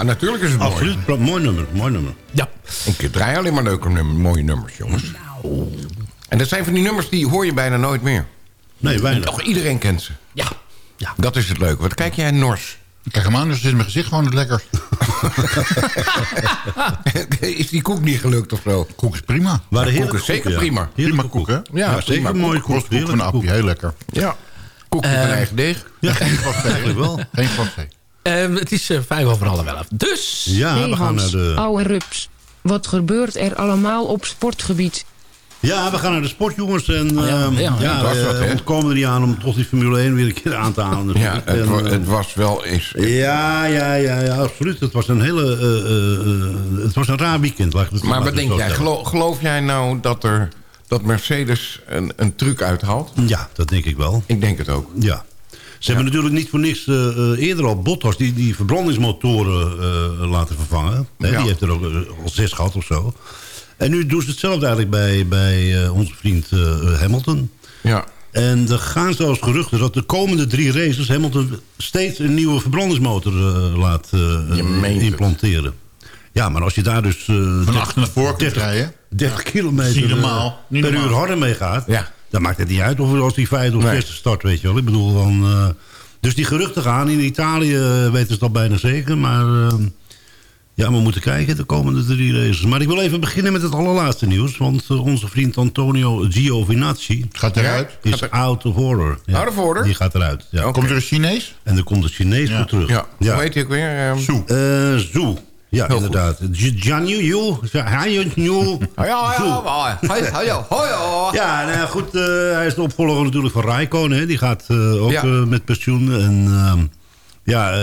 Ja, natuurlijk is het mooi. Absoluut, mooi nummer, mooi nummer. Ja. Ik draai alleen maar leuke nummer, mooie nummers, jongens. En dat zijn van die nummers die hoor je bijna nooit meer. Nee, weinig. Toch iedereen kent ze. Ja. ja. Dat is het leuke. Wat kijk jij nors? Ik krijg hem aan, dus is mijn gezicht gewoon het lekkerst. is die koek niet gelukt of zo? Koek is prima. Waren koek heerlijke is zeker ja. prima. Prima koek, hè? Ja, Ja, zeker een mooie koek. Koek van heerlijke Appie, koek. heel lekker. Ja. Koekje van eigen deeg. Ja, eigenlijk wel. Geen. Eh, het is eh, vijf over half elf. Dus... Ja, Hey we gaan naar de... ouwe rups. Wat gebeurt er allemaal op sportgebied? Ja, we gaan naar de sport, En Oh ja, ehm, ja, ja, dat was we wat, hè? ontkomen er niet aan om toch die Formule 1 weer een keer aan te halen. Ja, natuurlijk. het, En, wa- eh, het was wel eens... ja, ja, ja, ja, absoluut. Het was een hele... eh, eh, eh, het was een raar weekend. laat ik het- Maar wat denk jij? Geloof, geloof jij nou dat, er, dat Mercedes een, een truc uithaalt? Ja, dat denk ik wel. Ik denk het ook. Ja. Ze hebben natuurlijk niet voor niks eh, eh, eerder al Bottas die, die verbrandingsmotoren eh, laten vervangen. Hè. Die heeft er ook al zes gehad of zo. En nu doen ze hetzelfde eigenlijk bij, bij onze vriend Hamilton. Ja. En er gaan zelfs geruchten dat de komende drie races... Hamilton steeds een nieuwe verbrandingsmotor laat het. implanteren. Ja, maar als je daar dus... Van achter naar voren kunt 30, rijden. 30 kilometer per uur harder mee gaat... Ja. Dan maakt het niet uit of als die vijfde of Nee. zesde start, weet je wel. Ik bedoel, dan... eh, dus die geruchten gaan. In Italië eh, weten ze dat bijna zeker. Maar eh, ja, we moeten kijken de komende drie races. Maar ik wil even beginnen met het allerlaatste nieuws. Want eh, onze vriend Antonio Giovinazzi... Gaat eruit. is Gaat er- out of order. Ja, Out of order? Die gaat eruit. Ja. Komt er een Chinees? En er komt een Chinees Ja. voor terug. Ja. ja. Hoe heet hij ook weer? Ehm. Eh, Zhu. Ja, Heel inderdaad. Ja. Hoi, hoi, hoi, hoi. Ja, nou goed. eh, hij is de opvolger natuurlijk van Raikkonen. Hè. Die gaat eh, ook Ja. eh, met pensioen. En ehm, ja, eh,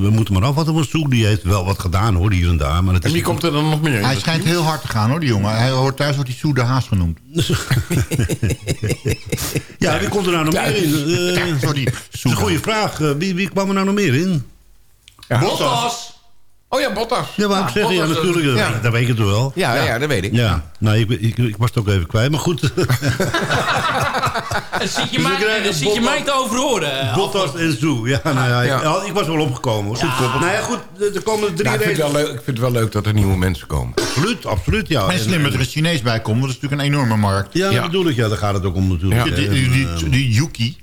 we moeten maar afwachten van Zoek. Die heeft wel wat gedaan hoor, hier en daar. Maar het En is wie komt er dan nog meer in? Hij schijnt team? heel hard te gaan, hoor, die jongen. Hij hoort thuis wordt hij Soe de Haas genoemd. Ja, wie komt er nou nog meer in? Eh, dat Sorry, is een goede vraag. Wie, wie kwam er nou nog meer in? Ja. Bottas! Oh ja, Bottas. Ja, wou ik zeggen. Ja, Bottas, eh, natuurlijk. ja. Ja. Dat weet ik het wel. Ja, ja, dat weet ik. Ja, nou, ik, ik, ik was het ook even kwijt. Maar goed, En zit je, Dus mij, krijgen en zit je mij te overhoren? Bottas en Zoe. Ja, nou ja, Ja. Ik, ja, ik was wel opgekomen. Hoor. Nou ja, goed. De, de komende drie Nou, ik, vind het wel leuk, ik vind het wel leuk dat er nieuwe mensen komen. Absoluut, absoluut. Ja. En slim dat er een Chinees bij komt, want dat is natuurlijk een enorme markt. Ja, Ja. dat bedoel ik. Ja, daar gaat het ook om natuurlijk. Ja. Die, die, die, die Yuki.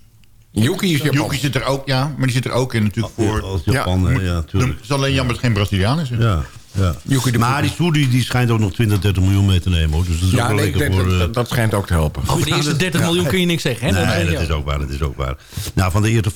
Yuki is Japan. Yuki zit er ook, ja, maar die zit er ook in natuurlijk eh, voor. als Japan, ja, Het is alleen jammer dat het geen Braziliaan is. Ja, ja. De Maar die Soe die, schijnt ook nog 20, 30 miljoen mee te nemen. Hoor. Dus dat is ook wel nee, lekker voor... dat, eh, dat, dat schijnt ook te helpen. Over de eerste 30 miljoen kun je niks zeggen. Hè? Nee, dat is ook waar, dat is ook waar. Nou, van de eerste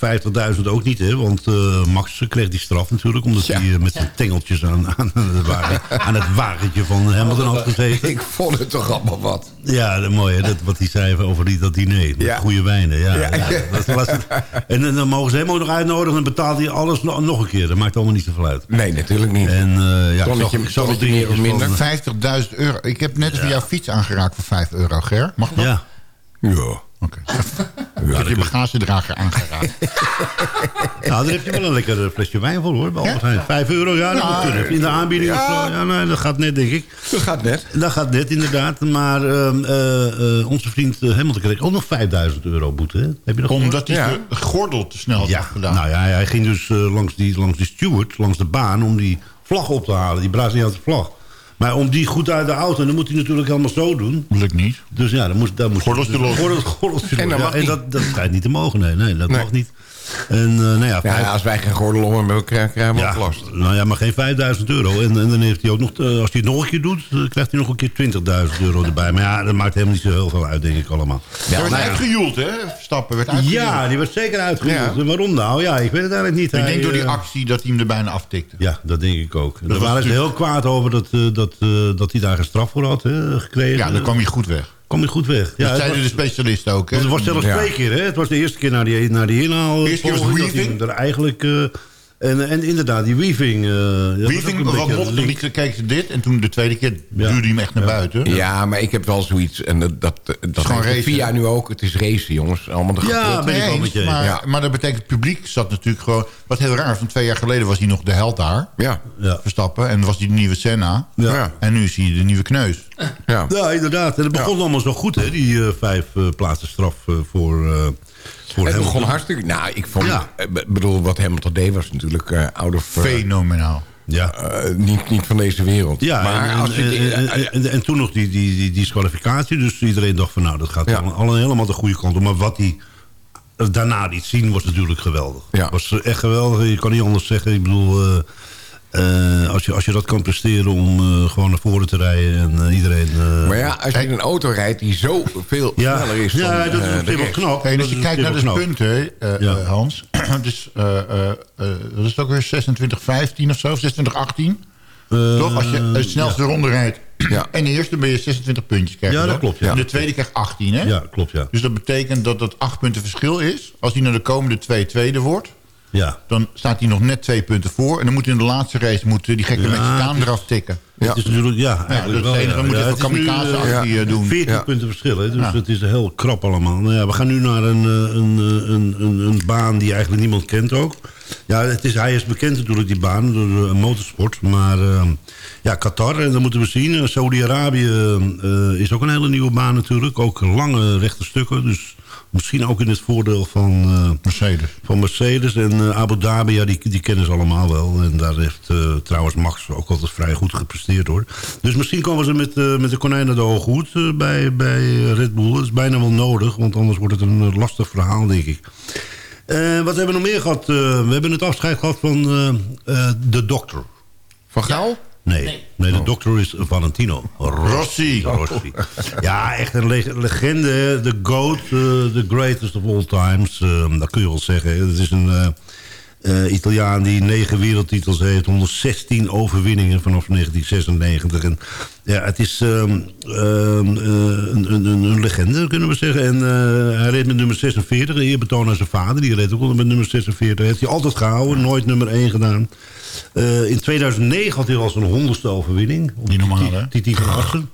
50.000 ook niet, hè. Want eh, Max kreeg die straf natuurlijk... omdat Ja. hij eh, met zijn tengeltjes aan, aan, het wagen, aan het wagentje van Hamilton had gezeten. Ik vond het toch allemaal wat. Ja, dat mooie, dat, wat hij zei over die, dat diner. Met Ja. goede wijnen, ja. Ja. ja, dat was het. En, en dan mogen ze hem ook nog uitnodigen... en betaalt hij alles nog, nog een keer. Dat maakt allemaal niet zoveel uit. Nee, natuurlijk niet. En eh ja, Tonnetje- dingetjes meer of minder. 50.000 euro. Ik heb net even jouw fiets aangeraakt voor 5 euro, Ger. Mag dat? Ja. Ja. Oké. Ik heb je bagagedrager aangeraakt. Nou, daar heb je wel een lekker eh, flesje wijn voor, hoor. Bij Albert Heijn. Vijf euro, ja, dat Ja, moet kunnen. In de aanbieding ja. of zo. Ja, nee, dat gaat net, denk ik. Dat gaat net. Dat gaat net, inderdaad. Maar ehm, eh, eh, onze vriend Hamilton kreeg ook nog 5000 euro boete. Hè? Heb je dat? Omdat hij Ja. de gordel te snel Ja, had gedaan. nou ja, hij ging dus langs, die, langs die steward, langs de baan... om die vlag op te halen, die Braziliaanse vlag. Maar om die goed uit de auto, dan moet hij natuurlijk helemaal zo doen. Lukt niet. Dus ja, dan moest, dan moest Gordeltje los. Gordel, gordeltje En dat Ja, en niet. dat, dat schijnt niet te mogen, nee. nee dat Nee. mag niet. En eh, nou ja, Ja, vijf- als wij geen gordel om hebben, krijgen we ook last. Nou ja, maar geen 5000 euro. En, en dan heeft hij ook nog, als hij het nog een keer doet, krijgt hij nog een keer 20.000 euro erbij. Maar ja, dat maakt helemaal niet zo heel veel uit, denk ik allemaal. Hij werd nou ja. uitgejoeld, hè? Verstappen werd uitgejoeld. Ja, die werd zeker uitgevoerd. Ja. En Waarom nou? Ja, ik weet het eigenlijk niet. Ik Hij, denk door die eh, actie dat hij hem er bijna aftikte. Ja, dat denk ik ook. Daar waren ze heel kwaad over dat, eh, dat, eh, dat hij daar een straf voor had hè, gekregen. Ja, dan kwam hij goed weg. Kom je goed weg. Ja, dat was- de specialisten ook, hè? Het was zelfs Ja. twee keer, hè? Het was de eerste keer naar die, naar die inhaal. Eerste keer was weaving. Er eigenlijk, eh, en, en inderdaad, die weaving. eh, dat was Weaving, wat mocht niet, ze dit. En toen de tweede keer duwde hij hem echt naar buiten. Ja, maar ik heb wel zoiets. En dat, dat, dat gewoon racen. via nu ook. Het is racen, jongens. Allemaal de Ja, ben ik met je maar, Ja. maar dat betekent, het publiek zat natuurlijk gewoon... Wat heel raar is, want twee jaar geleden was hij nog de held daar. Ja. Ja. Verstappen. En was hij de nieuwe Senna. Ja. En nu is hij de nieuwe kneus. Ja. Ja, inderdaad. En het begon allemaal zo goed, hè? Die eh, vijf eh, plaatsen straf voor, eh, Voor het begon hartstikke... Nou, ik vond... Ja. eh, be- bedoel, wat Hamilton deed was natuurlijk eh out of... eh, Fenomenaal. Ja. eh, niet, niet van deze wereld. Ja, maar en, als je... en, en, en, en- en toen nog die, die, die disqualificatie. Dus iedereen dacht van nou, dat gaat Ja. al, al helemaal de goede kant op. Maar wat hij daarna liet zien was natuurlijk geweldig. Ja. was echt geweldig. Je kan niet anders zeggen. Ik bedoel, eh, eh, als, je, als je dat kan presteren om eh, gewoon naar voren te rijden en eh, iedereen... eh, maar ja, als je in een auto rijdt die zoveel Ja. sneller is Ja, dan dat is op wel knap. Hey, en als je kijkt naar de punten, Ja. Hans. dus, eh, eh, eh, dat is ook weer 26, 15 of zo, 26, 18. Eh, Toch? Als je de snelste ronde rijdt. Ja. En de eerste ben je 26 puntjes krijg je Ja, dat klopt, ja. En de tweede krijgt 18, hè? Ja, klopt, ja. Dus dat betekent dat dat 8 punten verschil is. Als hij naar de komende twee tweede wordt... ja. dan staat hij nog net twee punten voor. En dan moet in de laatste race moet die gekke Ja, Mexicaan eraf tikken. Ja. Het is natuurlijk, ja, Ja, het wel, enige. ja. Ja, even is nu, eh, eh, doen. 14 Ja. punten verschil, hè? dus het is heel krap allemaal. Nou ja, we gaan nu naar een, eh, een, eh, een, een, een baan die eigenlijk niemand kent ook. Ja, het is, hij is bekend natuurlijk, die baan, door de motorsport. Maar eh, ja, Qatar, en dat moeten we zien. Eh, Saudi-Arabië eh, is ook een hele nieuwe baan natuurlijk. Ook lange rechte stukken, dus misschien ook in het voordeel van... eh, Mercedes. van Mercedes en eh, Abu Dhabi, ja, die, die kennen ze allemaal wel. En daar heeft eh, trouwens Max ook altijd vrij goed gepresteerd hoor. Dus misschien komen ze met, eh, met de konijnen de ogen goed bij, bij Red Bull. Dat is bijna wel nodig, want anders wordt het een lastig verhaal, denk ik. Eh, wat hebben we nog meer gehad? Eh, we hebben het afscheid gehad van eh, eh, de dokter. Van Gaal? Nee, nee. de dokter is Valentino Rossi. Rossi. Ja, echt een leg- legende. De GOAT, eh, the greatest of all times. eh, dat kun je wel zeggen. Het is een eh, eh, Italiaan die negen wereldtitels heeft. 116 overwinningen vanaf 1996. En, ja, het is ehm, ehm, eh, een, een, een, legende, kunnen we zeggen. En eh, hij reed met nummer 46. Een eerbetoon aan zijn vader. Die reed ook met nummer 46. Heeft hij altijd gehouden. Nooit nummer 1 gedaan. Eh, in 2009 had hij al zijn honderdste overwinning. Op Niet normaal, Titi- hè? Titi van Assen.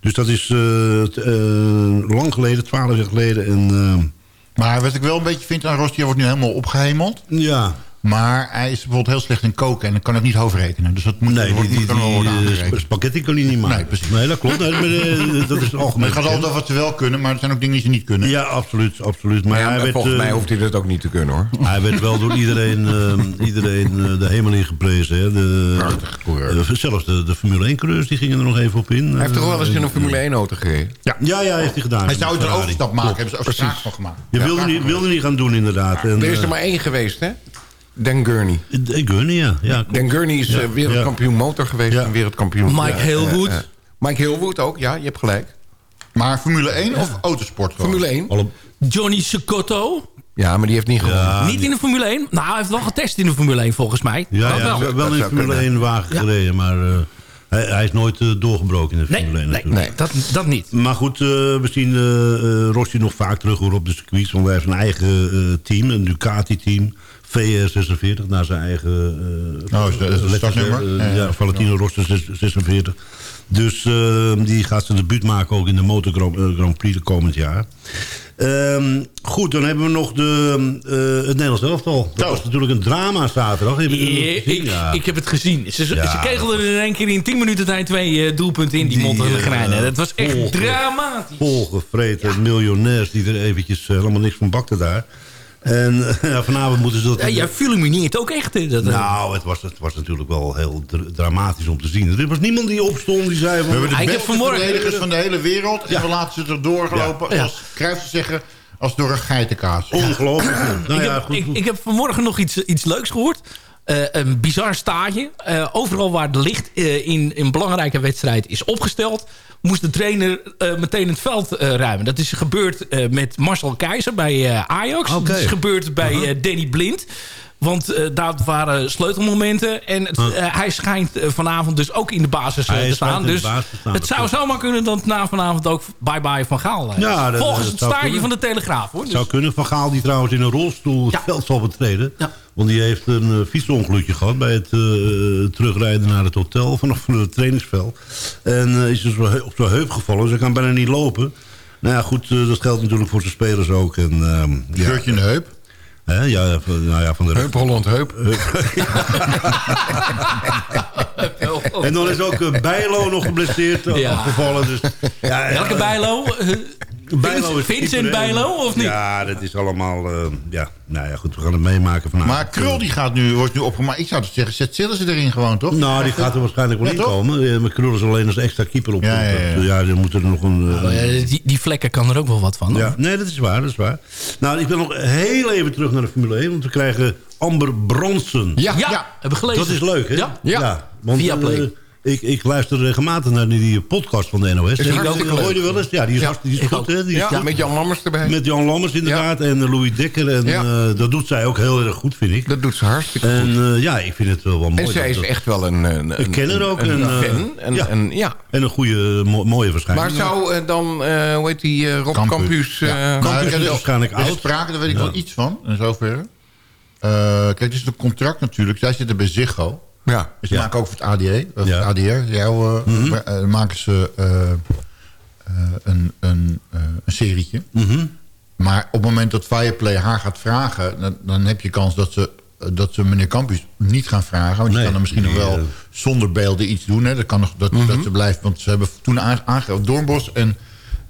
Dus dat is eh, eh, lang geleden, 12 jaar geleden. En, Maar wat ik wel een beetje vind aan Rossi... wordt nu helemaal opgehemeld. ja, Maar hij is bijvoorbeeld heel slecht in koken... en dan kan ik niet hoofdrekenen. Dus dat moet, nee, die, wordt, die, die, eh, spaghetti kan hij niet maken. Nee, precies. Nee, dat klopt. Nee, maar, eh, dat is het algemeen. het gaat altijd over wat ze wel kunnen... maar er zijn ook dingen die ze niet kunnen. Ja, absoluut, absoluut. Maar Ja, hij, werd, volgens eh, mij hoeft hij dat ook niet te kunnen hoor. hij werd wel door iedereen, eh, iedereen eh, de hemel in geprezen. Hè. De, Prachtig coureur. eh, zelfs de, de Formule 1-coureurs die gingen er nog even op in. Hij heeft toch wel eens in een Eh, Formule 1 auto gereden? Ja, ja, heeft hij gedaan. Hij zou het een overstap maken. Hebben ze ook van gemaakt. Je wilde, Ja, niet, wilde niet gaan doen, inderdaad. En, Er is er eh, maar één geweest hè? Dan Gurney. Gun, ja. ja. Dan Gurney is Ja, eh, wereldkampioen motor geweest Ja. en wereldkampioen... Mike Halewood. eh, eh, Mike Hillwood ook, ja, je hebt gelijk. Maar Formule 1 of autosport? gewoon? Formule 1. Alle- Johnny Cecotto. Ja, maar die heeft niet gewonnen. niet in de Formule 1. Nou, hij heeft wel getest in de Formule 1 volgens mij. Ja, Dat ja, wel. wel, in de Formule kunnen. 1 wagen Ja. gereden, maar eh, hij, hij is nooit doorgebroken in de Nee, Formule 1 nee, natuurlijk. nee dat, dat niet. Maar goed, eh, we zien Rossi nog vaak terug hoor, op de circuits. Want hij heeft een eigen eh, team, een Ducati-team. VR46, naar zijn eigen... eh, Oh, is dat- is dat startnummer? eh, Ja, ja, ja. Valentino Rossi 46. Dus eh, die gaat zijn debuut maken ook in de Motor Grand, eh, Prix de komend jaar. Ehm, goed, dan hebben we nog de, eh, het Nederlands elftal. Dat was natuurlijk een drama zaterdag. Heb je gezien? Ja. ik heb het gezien. Ze, Ja. ze kegelden er in één keer in 10 minuten tijd twee doelpunten in, die, Die, Montenegrijnen. Dat was echt dramatisch. volgevreten miljonairs die er eventjes helemaal niks van bakten daar. En ja, vanavond moeten ze dat... Ja, jij fulmineert ook echt. hè, Dat, eh, Nou, het was, het was natuurlijk wel heel dr- dramatisch om te zien. Er was niemand die opstond die zei van... We hebben de beste vanmorgen- verdedigers van de hele wereld. Ja. En we laten ze er doorgelopen. Ja. Als zou zeggen, als door een geitenkaas. Ongelooflijk. Nou ik, ja, heb, goed. ik, ik heb vanmorgen nog iets, iets leuks gehoord. Eh, een bizar staatje. Eh, overal waar de licht eh, in een belangrijke wedstrijd is opgesteld... moest de trainer meteen het veld ruimen. Dat is gebeurd met Marcel Keizer bij Ajax. Oké. Dat is gebeurd bij eh, Danny Blind. Want dat waren sleutelmomenten. En het, eh, hij schijnt vanavond dus ook in de basis Hij te staan. Dus basis staan, het zou zomaar kunnen dat na vanavond ook bye-bye Van Gaal is. Ja, dat- Volgens dat het staartje van de Telegraaf. hoor. Het Dus- zou kunnen. Van Gaal die trouwens in een rolstoel het Ja. veld zal betreden. Ja. Want die heeft een uh, fietsongelukje gehad bij het eh, terugrijden naar het hotel vanaf het trainingsveld. En eh, is dus op zijn heup gevallen. Ze kan bijna niet lopen. Nou ja, goed, eh, dat geldt natuurlijk voor zijn spelers ook. En, ehm, ja, Geurtje in de heup. hè, ja, van, nou ja, van de Heup Holland Heup. En dan is ook eh, Bijlo nog geblesseerd, eh, Ja. afgevallen. Dus, ja, ja, Welke bijlo? Eh, Bijlo is Vincent. Bijlo, of niet? Ja, dat is allemaal... eh, ja, nou ja, goed, we gaan het meemaken vanavond. Maar Krul die gaat nu, wordt nu opgemaakt. Ik zou dus zeggen, zet Sillis erin gewoon, toch? Nou, die gaat er waarschijnlijk wel Ja, in toch? komen. Ja, maar Krul is alleen als extra keeper op. Ja, ja, ja. ja dan moet er nog een... eh, Oh, ja, die, die vlekken kan er ook wel wat van. Ja, nee, dat is waar, dat is waar. Nou, ik wil nog heel even terug naar de Formule 1, want we krijgen Amber Bronson. Ja, Ja, ja. heb ik gelezen. Dat is leuk, hè? Ja. Ja. want Via Play. Ik, ik luister regelmatig naar die, podcast van de NOS. Is En hartstikke hoor je leuk. die wel eens? Ja, die is, Ja, hartstikke- die is ik goed, hè? Die is Ja, goed. met Jan Lammers erbij. Met Jan Lammers inderdaad en eh, Louis Dekker. En Ja. eh, dat doet zij ook heel erg goed, vind ik. Dat doet ze hartstikke En goed. eh, ja, ik vind het wel, wel mooi. En zij is dat- echt wel een, een, Ik ken haar ook, een, en, fan. En, ja. En, ja. En een goede, mo- mooie Maar waarschijnlijk. zou eh, dan, eh, hoe heet die, eh, Rob Campus. Campus... eh. Campus Nou, is er waarschijnlijk Er oud. sprake, daar weet ik Ja. wel iets van, in zoverre. Eh, kijk, het is een contract natuurlijk. Zij zitten bij Ziggo. Ja. Dus ze Ja. maken ook voor het ADE. Of Ja. het ADR. Jouw, eh, Mhm. eh, maken ze eh, een, een, een serietje. Mhm. Maar op het moment dat Fireplay haar gaat vragen... dan, dan heb je kans dat ze, dat ze meneer Campus niet gaan vragen. Want Nee, kan dan misschien nog wel zonder beelden iets doen. Hè. Dat kan nog dat, dat ze blijft. Want ze hebben toen aange- aangegeven... Doornbos en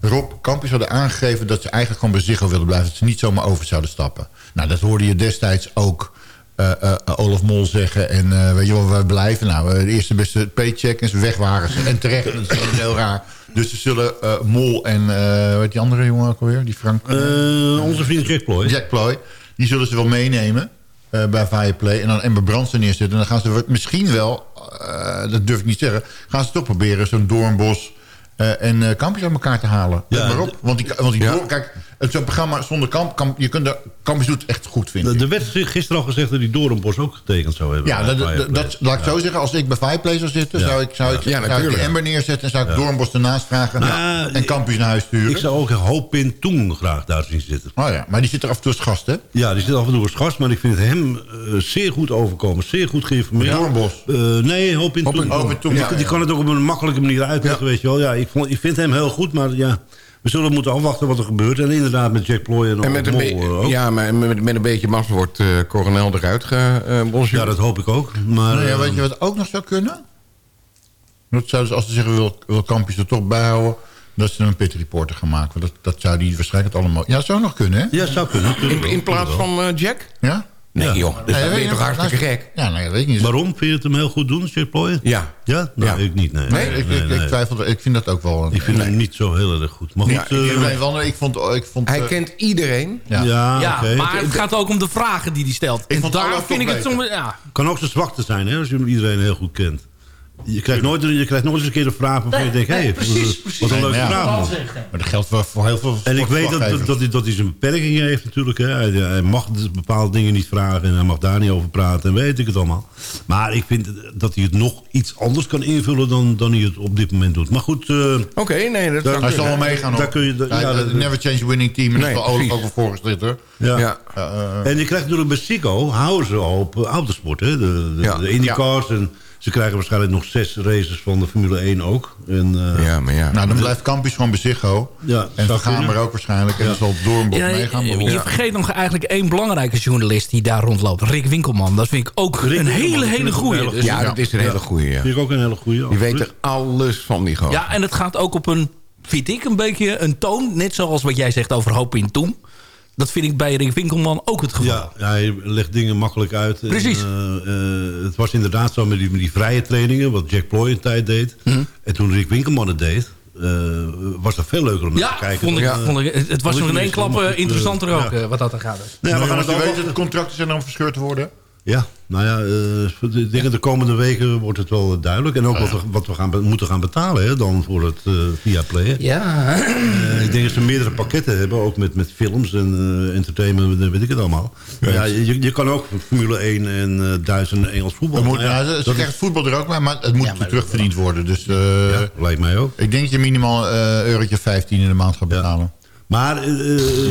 Rob Campus hadden aangegeven... dat ze eigenlijk gewoon bij Ziggo wilden blijven. Dat ze niet zomaar over zouden stappen. Nou, dat hoorde je destijds ook... eh, eh, Olaf Mol zeggen. En eh, weet je wel, we blijven. Nou, eh, de eerste beste paycheck en ze weg waren ze. En terecht, dat is heel raar. Dus ze zullen eh, Mol en, eh weet die andere jongen ook alweer? Die Frank... Eh, onze vriend Jack Ploy. Jack Ploy. Die zullen ze wel meenemen eh, bij Fireplay. En dan Ember Brandsen neerzetten. En dan gaan ze wat- misschien wel, eh, dat durf ik niet zeggen... gaan ze toch proberen zo'n Doornbos eh, en eh Campus uit elkaar te halen. Ja, maar op. Want die, want die Ja. Kijk, zo'n programma zonder Kamp... Kamp je kunt de, Campus doet echt goed, vind ik. Er werd gisteren al gezegd dat die Doornbos ook getekend zou hebben. Ja, dat, dat, laat ik zo zeggen. Als ik bij Fireplay zou zitten, Ja. zou ik, zou ik, zou die Ember neerzetten... en zou ik Doornbos ernaast vragen Nou, en Campus naar huis sturen. Ik zou ook Hopin Toen graag daar zien zitten. Oh ja, maar die zit er af en toe als gast, hè? Ja, die zit af en toe als gast, maar ik vind hem eh, zeer goed overkomen. Zeer goed geïnformeerd. Doornbos. Eh, nee, Hopin Toen. Hopin Toen, Die, ja, die kan het ook op een makkelijke manier uitleggen, weet je wel. Ja, ik, vond, ik vind hem heel goed, maar ja... We zullen moeten afwachten wat er gebeurt. En inderdaad met Jack Ploy en, En met een, Mol, eh, ook. ja, maar met, met een beetje massa wordt eh coronel eruit gebonjourd. Ja, dat hoop ik ook. Maar, Nou ja, eh, weet je wat ook nog zou kunnen? Dat zou dus als ze zeggen, wil, wil Campus er toch bijhouden... dat ze een pit reporter gaan maken. Dat, dat zou die waarschijnlijk allemaal... Ja, dat zou nog kunnen, hè? Ja, zou kunnen. in, in plaats van eh, Jack? Ja? Nee, Ja. joh. Dus dan ben je toch hartstikke nou, gek? Ja, nou ja, weet ik niet. Waarom? Vind je het hem heel goed doen, Jack Ploy? Ja. Ja? Nou, Ja. ik niet, nee. Nee, ik, ik, ik twijfel, ik vind dat ook wel... Een, Ik vind hem niet zo heel erg goed. Maar goed, Ja, eh, ik, vind wel- ik vond... Ik vond Hij eh, kent iedereen. ja. ja, maar het gaat ook om de vragen die hij stelt. En vond daar vind ik het soms... Ja. kan ook zijn zwakte zijn, hè, als je iedereen heel goed kent. Je krijgt nooit, je krijgt nooit eens een keer een vraag waarvan je denkt... hé, nee, hey, precies, wat een leuke Nee, ja. vraag. Maar dat geldt voor, voor heel veel En ik weet dat, dat, dat, hij, dat hij zijn beperkingen heeft natuurlijk. Hè. Hij, hij mag dus bepaalde dingen niet vragen en hij mag daar niet over praten en weet ik het allemaal. Maar ik vind dat hij het nog iets anders kan invullen dan, dan hij het op dit moment doet. Maar goed, eh, Oké, nee, dat zou Hij zal wel meegaan, hoor. Daar kun je- Ja, ja, de- dat- never change winning team. En Nee, dat is wel ook voorgeschreven. ja. Ja. Eh, En je krijgt natuurlijk bij Sico, houden ze op autosport. Hè? De, de, Ja. de IndyCars en ze krijgen waarschijnlijk nog zes races van de Formule 1 ook. En, eh, Ja, maar ja. nou, dan blijft Campus gewoon bij Ziggo. Ja, en Vergamer kunnen. ook waarschijnlijk. En dan zal Doornbos Ja, meegaan. je, je vergeet nog eigenlijk één belangrijke journalist die daar rondloopt. Rick Winkelman. Dat vind ik ook Rick een Winkelman, hele, hele goeie. Dus, goed. ja, dat is een hele goeie. Ja. Vind ik ook een hele goede. Die weet er alles van, die gozer. ja, en het gaat ook op een, vind ik, een beetje een toon. Net zoals wat jij zegt over Hoop in Toen. Dat vind ik bij Rick Winkelman ook het geval. Ja, hij legt dingen makkelijk uit. En, Precies. eh, eh, het was inderdaad zo met die, met die vrije trainingen, wat Jack Ploy een tijd deed. Mhm. En toen Rick Winkelman het deed, eh, was dat veel leuker om naar Ja, te kijken. vond ik, dan, eh, vond ik, het, het was nog in één klap interessanter ook, ja. wat dat er gaat. Nou, ja, Maar we gaan het dat de contracten zijn om verscheurd te worden. Ja, nou ja, eh, ik denk de komende weken wordt het wel duidelijk. En ook wat we, wat we gaan, moeten gaan betalen hè, dan voor het eh via Play. Ja, Eh, ik denk dat ze meerdere pakketten hebben, ook met, met films en eh, entertainment, en weet ik het allemaal. Ja, je, je kan ook Formule 1 en eh Duits en Engels voetbal. Moet, Maar ja, ja, ze dat krijgt voetbal er ook bij, maar het moet maar- terugverdiend worden. Dus eh, ja, lijkt mij ook. ik denk dat je minimaal eh eurotje 15 in de maand gaat betalen. Maar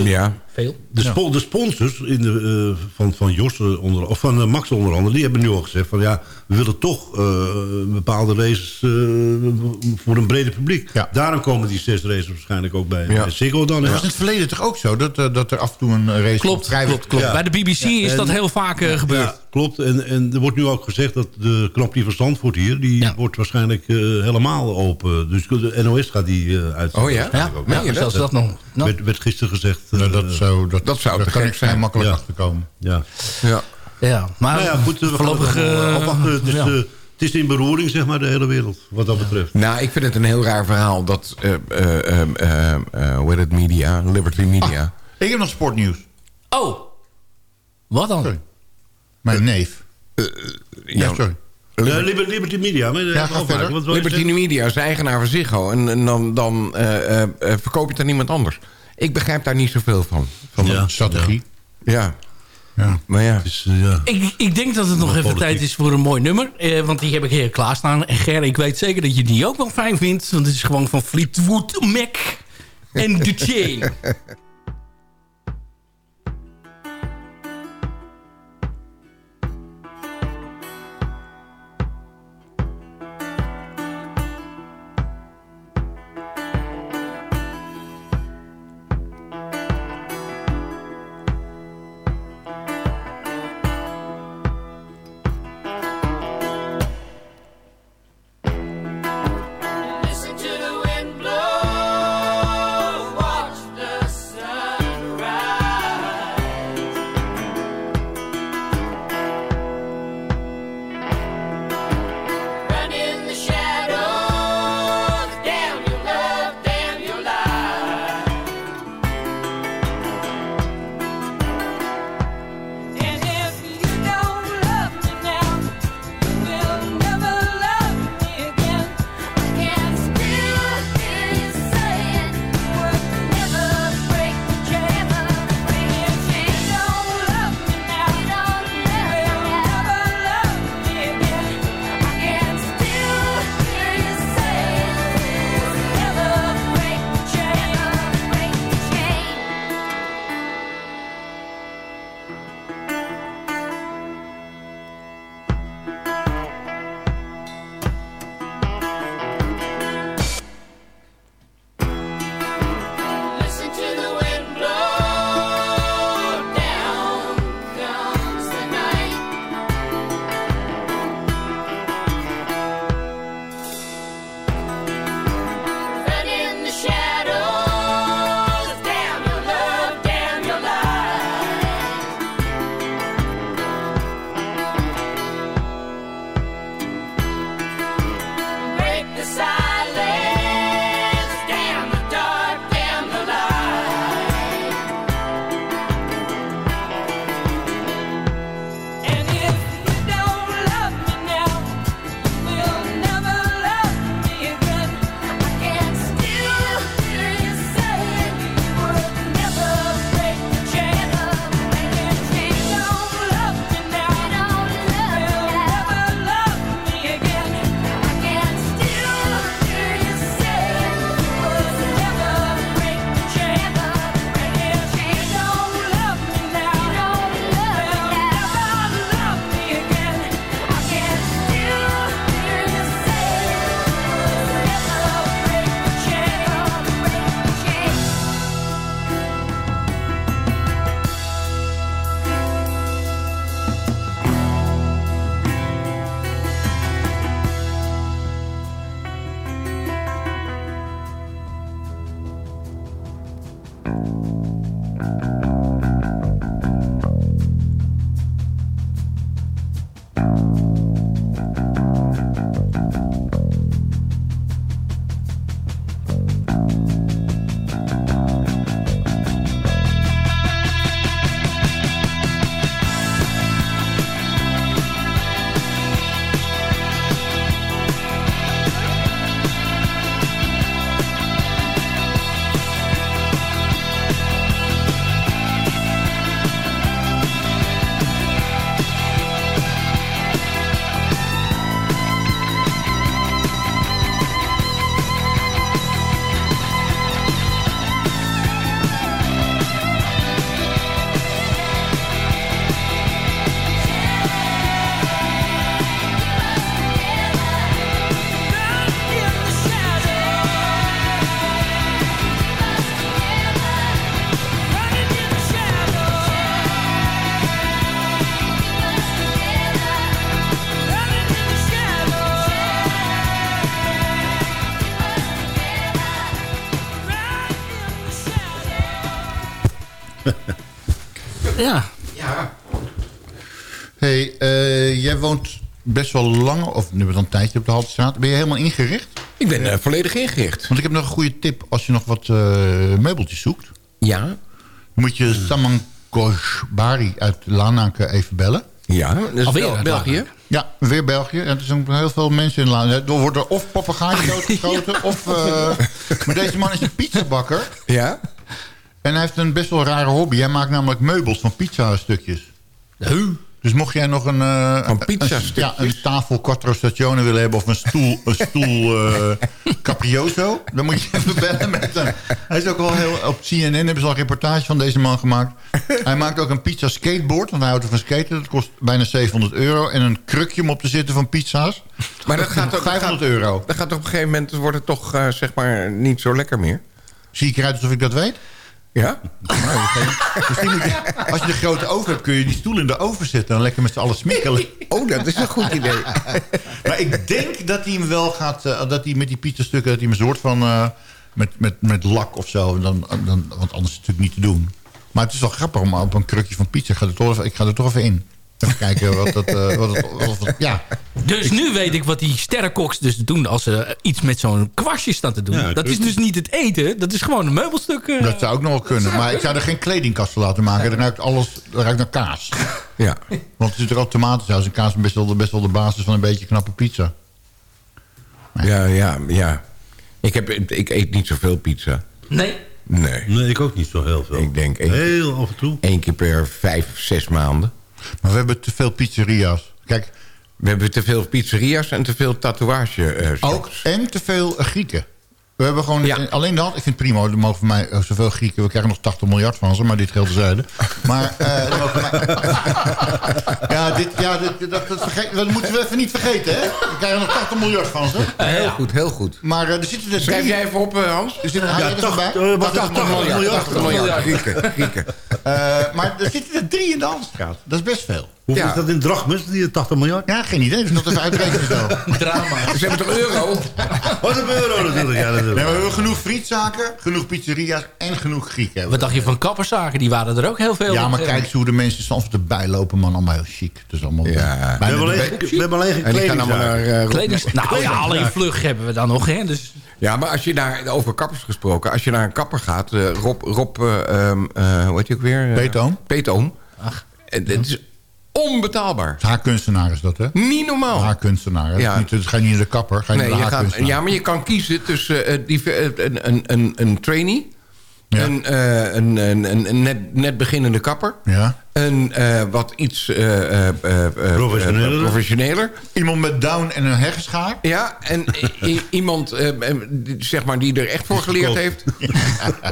Ja. Veel. De, spo- de sponsors in de, eh, van, van, Jos, eh, onder, of van eh, Max onder andere... die hebben nu al gezegd van ja, we willen toch eh, bepaalde races eh, voor een breder publiek. Daarom komen die zes races waarschijnlijk ook bij, bij Ziggo dan. Dat hè? was in het verleden toch ook zo? Dat, dat er af en toe een race... Klopt, vrij- klopt, klopt. Ja. Bij de BBC is En- dat heel vaak gebeurd. Ja, klopt. En, en er wordt nu ook gezegd dat de Grand Prix van Zandvoort hier... die wordt waarschijnlijk helemaal open. Dus de NOS gaat die uh, uitzenden. Oh ja? Ja, ook. Zelfs dat nog. Werd, werd gisteren gezegd... Nou, dat eh, zou, dat, Dat zou daar te kan gek ik zijn. makkelijk Ja. achter komen. ja. Ja. Ja, maar Nou ja, goed, we voorlopig... het eh. Het is, ja. eh, het is in beroering, zeg maar, de hele wereld, wat dat betreft. Nou, ik vind het een heel raar verhaal dat... eh eh eh, eh, eh, hoe heet het? Media, Liberty Media... Ik heb nog sportnieuws. Oh, wat dan? Sorry. Mijn neef. ja, Ja, sorry. Ja, Liber- Liberty Media. Maar, Ja, Liberty? Media is de eigenaar van Ziggo. En, en dan, dan eh, eh, eh, verkoop je het aan iemand anders. Ik begrijp daar niet zoveel van. van Ja, Strategie. ja. Ja. Maar ja. Is, eh, ja. Ik, ik denk dat het nog even politiek. tijd is voor een mooi nummer. Eh, want die heb ik hier klaarstaan. En Ger, ik weet zeker dat je die ook wel fijn vindt. Want het is gewoon van Fleetwood Mac en The Chain. best wel lang, of nu wel een tijdje op de Haltestraat. Ben je helemaal ingericht? Ik ben eh, volledig ingericht. Want ik heb nog een goede tip als je nog wat eh, meubeltjes zoekt. Ja? Dan moet je Saman Bari uit Lanaken even bellen. Ja, dat is Alweer Bel- België. Ja, weer België. En er zijn heel veel mensen in Lanaken. Er worden of papegaaien doodgeschoten, of... eh, maar deze man is een pizzabakker. Ja? En hij heeft een best wel rare hobby. Hij maakt namelijk meubels van pizza-stukjes. Dus mocht jij nog een... Van een- pizza-stukjes? Ja, een tafel quattro stagione willen hebben... of een stoel, een stoel eh, caprioso... dan moet je even bellen met hem. Hij is ook wel heel... Op CNN hebben ze al een reportage van deze man gemaakt. Hij maakt ook een pizza skateboard... want hij houdt ervan skaten. Dat kost bijna 700 euro. En een krukje om op te zitten van pizza's. Maar dat gaat ook... 500 dat gaat- euro. Dat gaat op een gegeven moment... wordt het toch, eh, zeg maar, niet zo lekker meer. Zie ik eruit alsof ik dat weet? Ja? Misschien moet je, als je de grote oven hebt, kun je die stoel in de oven zetten... en lekker met z'n allen smikkelen. Oh, dat is een goed idee. Maar ik denk dat hij hem wel gaat... eh, dat hij met die pizzastukken... dat hij hem een soort van... eh, met, met, met lak of zo. Dan, dan, want anders is het natuurlijk niet te doen. Maar het is wel grappig om op een krukje van pizza... Ga er toch even, ik ga er toch even in. Even kijken wat dat... eh, wat het, wat het- ja. Dus nu weet ik wat die sterrenkoks dus doen als ze iets met zo'n kwastje staan te doen. Ja, dat is dus niet het eten, dat is gewoon een meubelstuk. eh. Dat zou ook nog wel kunnen. Maar ik zou er geen kledingkast van laten maken. Dan ruikt alles dan ruikt naar kaas. Ja. Want er zit er ook tomatensaus. En kaas is best wel, best wel de basis van een beetje knappe pizza. Ja, ja, ja. Ik, heb, ik eet niet zoveel pizza. Nee. Nee. Nee, ik ook niet zo heel veel. Ik denk Heel af en toe. één keer per vijf, zes maanden. Maar we hebben te veel pizzeria's. Kijk, We hebben te veel pizzeria's en te veel tatoeage eh, ook. En te veel eh, Grieken. We hebben gewoon Ja. eh, alleen dat. Ik vind het prima. Er mogen voor mij eh, zoveel Grieken. We krijgen nog 80 miljard van ze, maar dit geldt terzijde. Maar eh, mij... ja, dit, ja dit, dat, dat, vergeet- dat moeten we even niet vergeten, hè? We krijgen nog 80 miljard van ze. heel goed, heel goed. Maar eh, er zitten er Schrijf jij even op, eh, Hans? Er zitten Ja, ja, er 80, bij. eh, wacht, 80 80 miljard. miljard. 80 miljard. Grieken, Grieken. Eh, maar er zitten er drie in de Handstraat. Dat is best veel. Hoeveel Ja. is dat in drachmes, die 80 miljard? Ja, geen idee. Dus ik moet dat even uitrekenen zo. Drama. Ze hebben toch euro? Wat een euro natuurlijk. Ja, Nee, natuurlijk. maar we hebben genoeg frietzaken, genoeg pizzeria's en genoeg Grieken. Wat dacht je van kapperszaken? Die waren er ook heel veel. Ja, maar op, eh, kijk eens hoe de mensen soms erbij lopen, man. Allemaal heel chic. Het is allemaal... Ja. We hebben alleen, we hebben alleen eh, Kledings... Nou ja, alleen vlug hebben we dan nog. Hè? Dus Ja, maar als je daar, over kappers gesproken, als je naar een kapper gaat, eh, Rob, Rob ehm, eh, hoe heet hij ook weer? Peetoom? Peetoom. En Het is onbetaalbaar. Haar kunstenaar is dat, hè? Niet normaal. Haar kunstenaar. hè? Ja. Niet, dus ga je niet naar de kapper, ga je Nee, naar de je gaat, haarkunstenaar. ja, maar je kan kiezen tussen eh, die, eh, een, een, een, een trainee, Ja. een, eh, een, een, een, net, net beginnende kapper, Ja. een eh, wat iets eh, eh, eh, eh, Professioneler. professioneler. Iemand met down en een heggenschaar. Ja, en iemand die- zeg maar, die er echt voor geleerd heeft.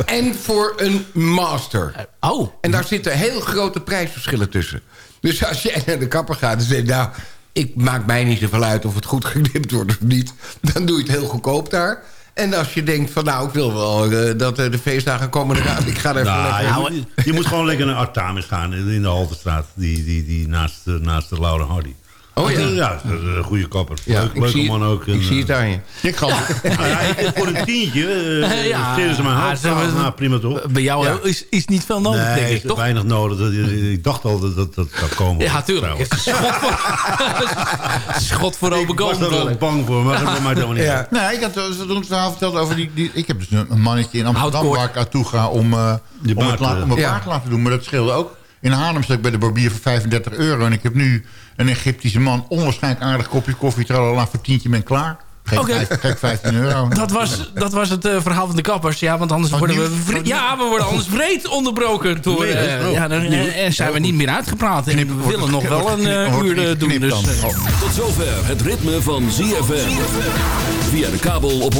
en voor een master. Oh, En daar zitten heel grote prijsverschillen tussen. Dus als jij naar de kapper gaat en zegt... nou, ik maak mij niet zoveel uit of het goed geknipt wordt of niet... dan doe je het heel goedkoop daar. En als je denkt van nou, ik wil wel eh, dat eh, de feestdagen komen eraan... ik ga er even Nou, lekker... je, moet, je moet gewoon lekker naar Artamis gaan in de Haltestraat. Die, die, die naast, naast de Laura Hardy. Oh ja. Is een goede kapper. Ja, Leuk, ik, leuke zie, man ook. ik En, zie het eh, aan je. Ik ga nou ja, ik- voor een tientje uh, Ja, ze mijn ah, hoofd. Nou, prima toch? bij jou Ja. is, is niet veel nodig, denk Nee, ik, toch? weinig nodig. Ik dacht al dat dat, dat zou komen. Ja, tuurlijk. Het is schot voor, schot voor open Ik was er wel bang voor, maar dat maakt helemaal niet Ja. Nee, ik had ze doen het verhaal verteld over die, die... Ik heb dus een, mannetje in Amsterdam waar ik naartoe ga om, eh Je om, het eh, om mijn Ja. baard te laten doen. Maar dat scheelde ook. In Haarlem zat ik bij de barbier voor 35 euro. En ik heb nu een Egyptische man. Onwaarschijnlijk aardig kopje koffie. Tralala, voor tientje ben klaar. Geef, Oké. vijf- geef 15 euro. Dat was, dat was het eh, verhaal van de kappers. Ja, want anders Oh, worden we... nieuws? Oh, ja, we worden anders breed onderbroken. Door, ook. ja, dan eh, zijn we niet meer uitgepraat. En we willen nog wel een uur doen. Dus, Oh. Tot zover het ritme van ZFM. Via de kabel op 104.5.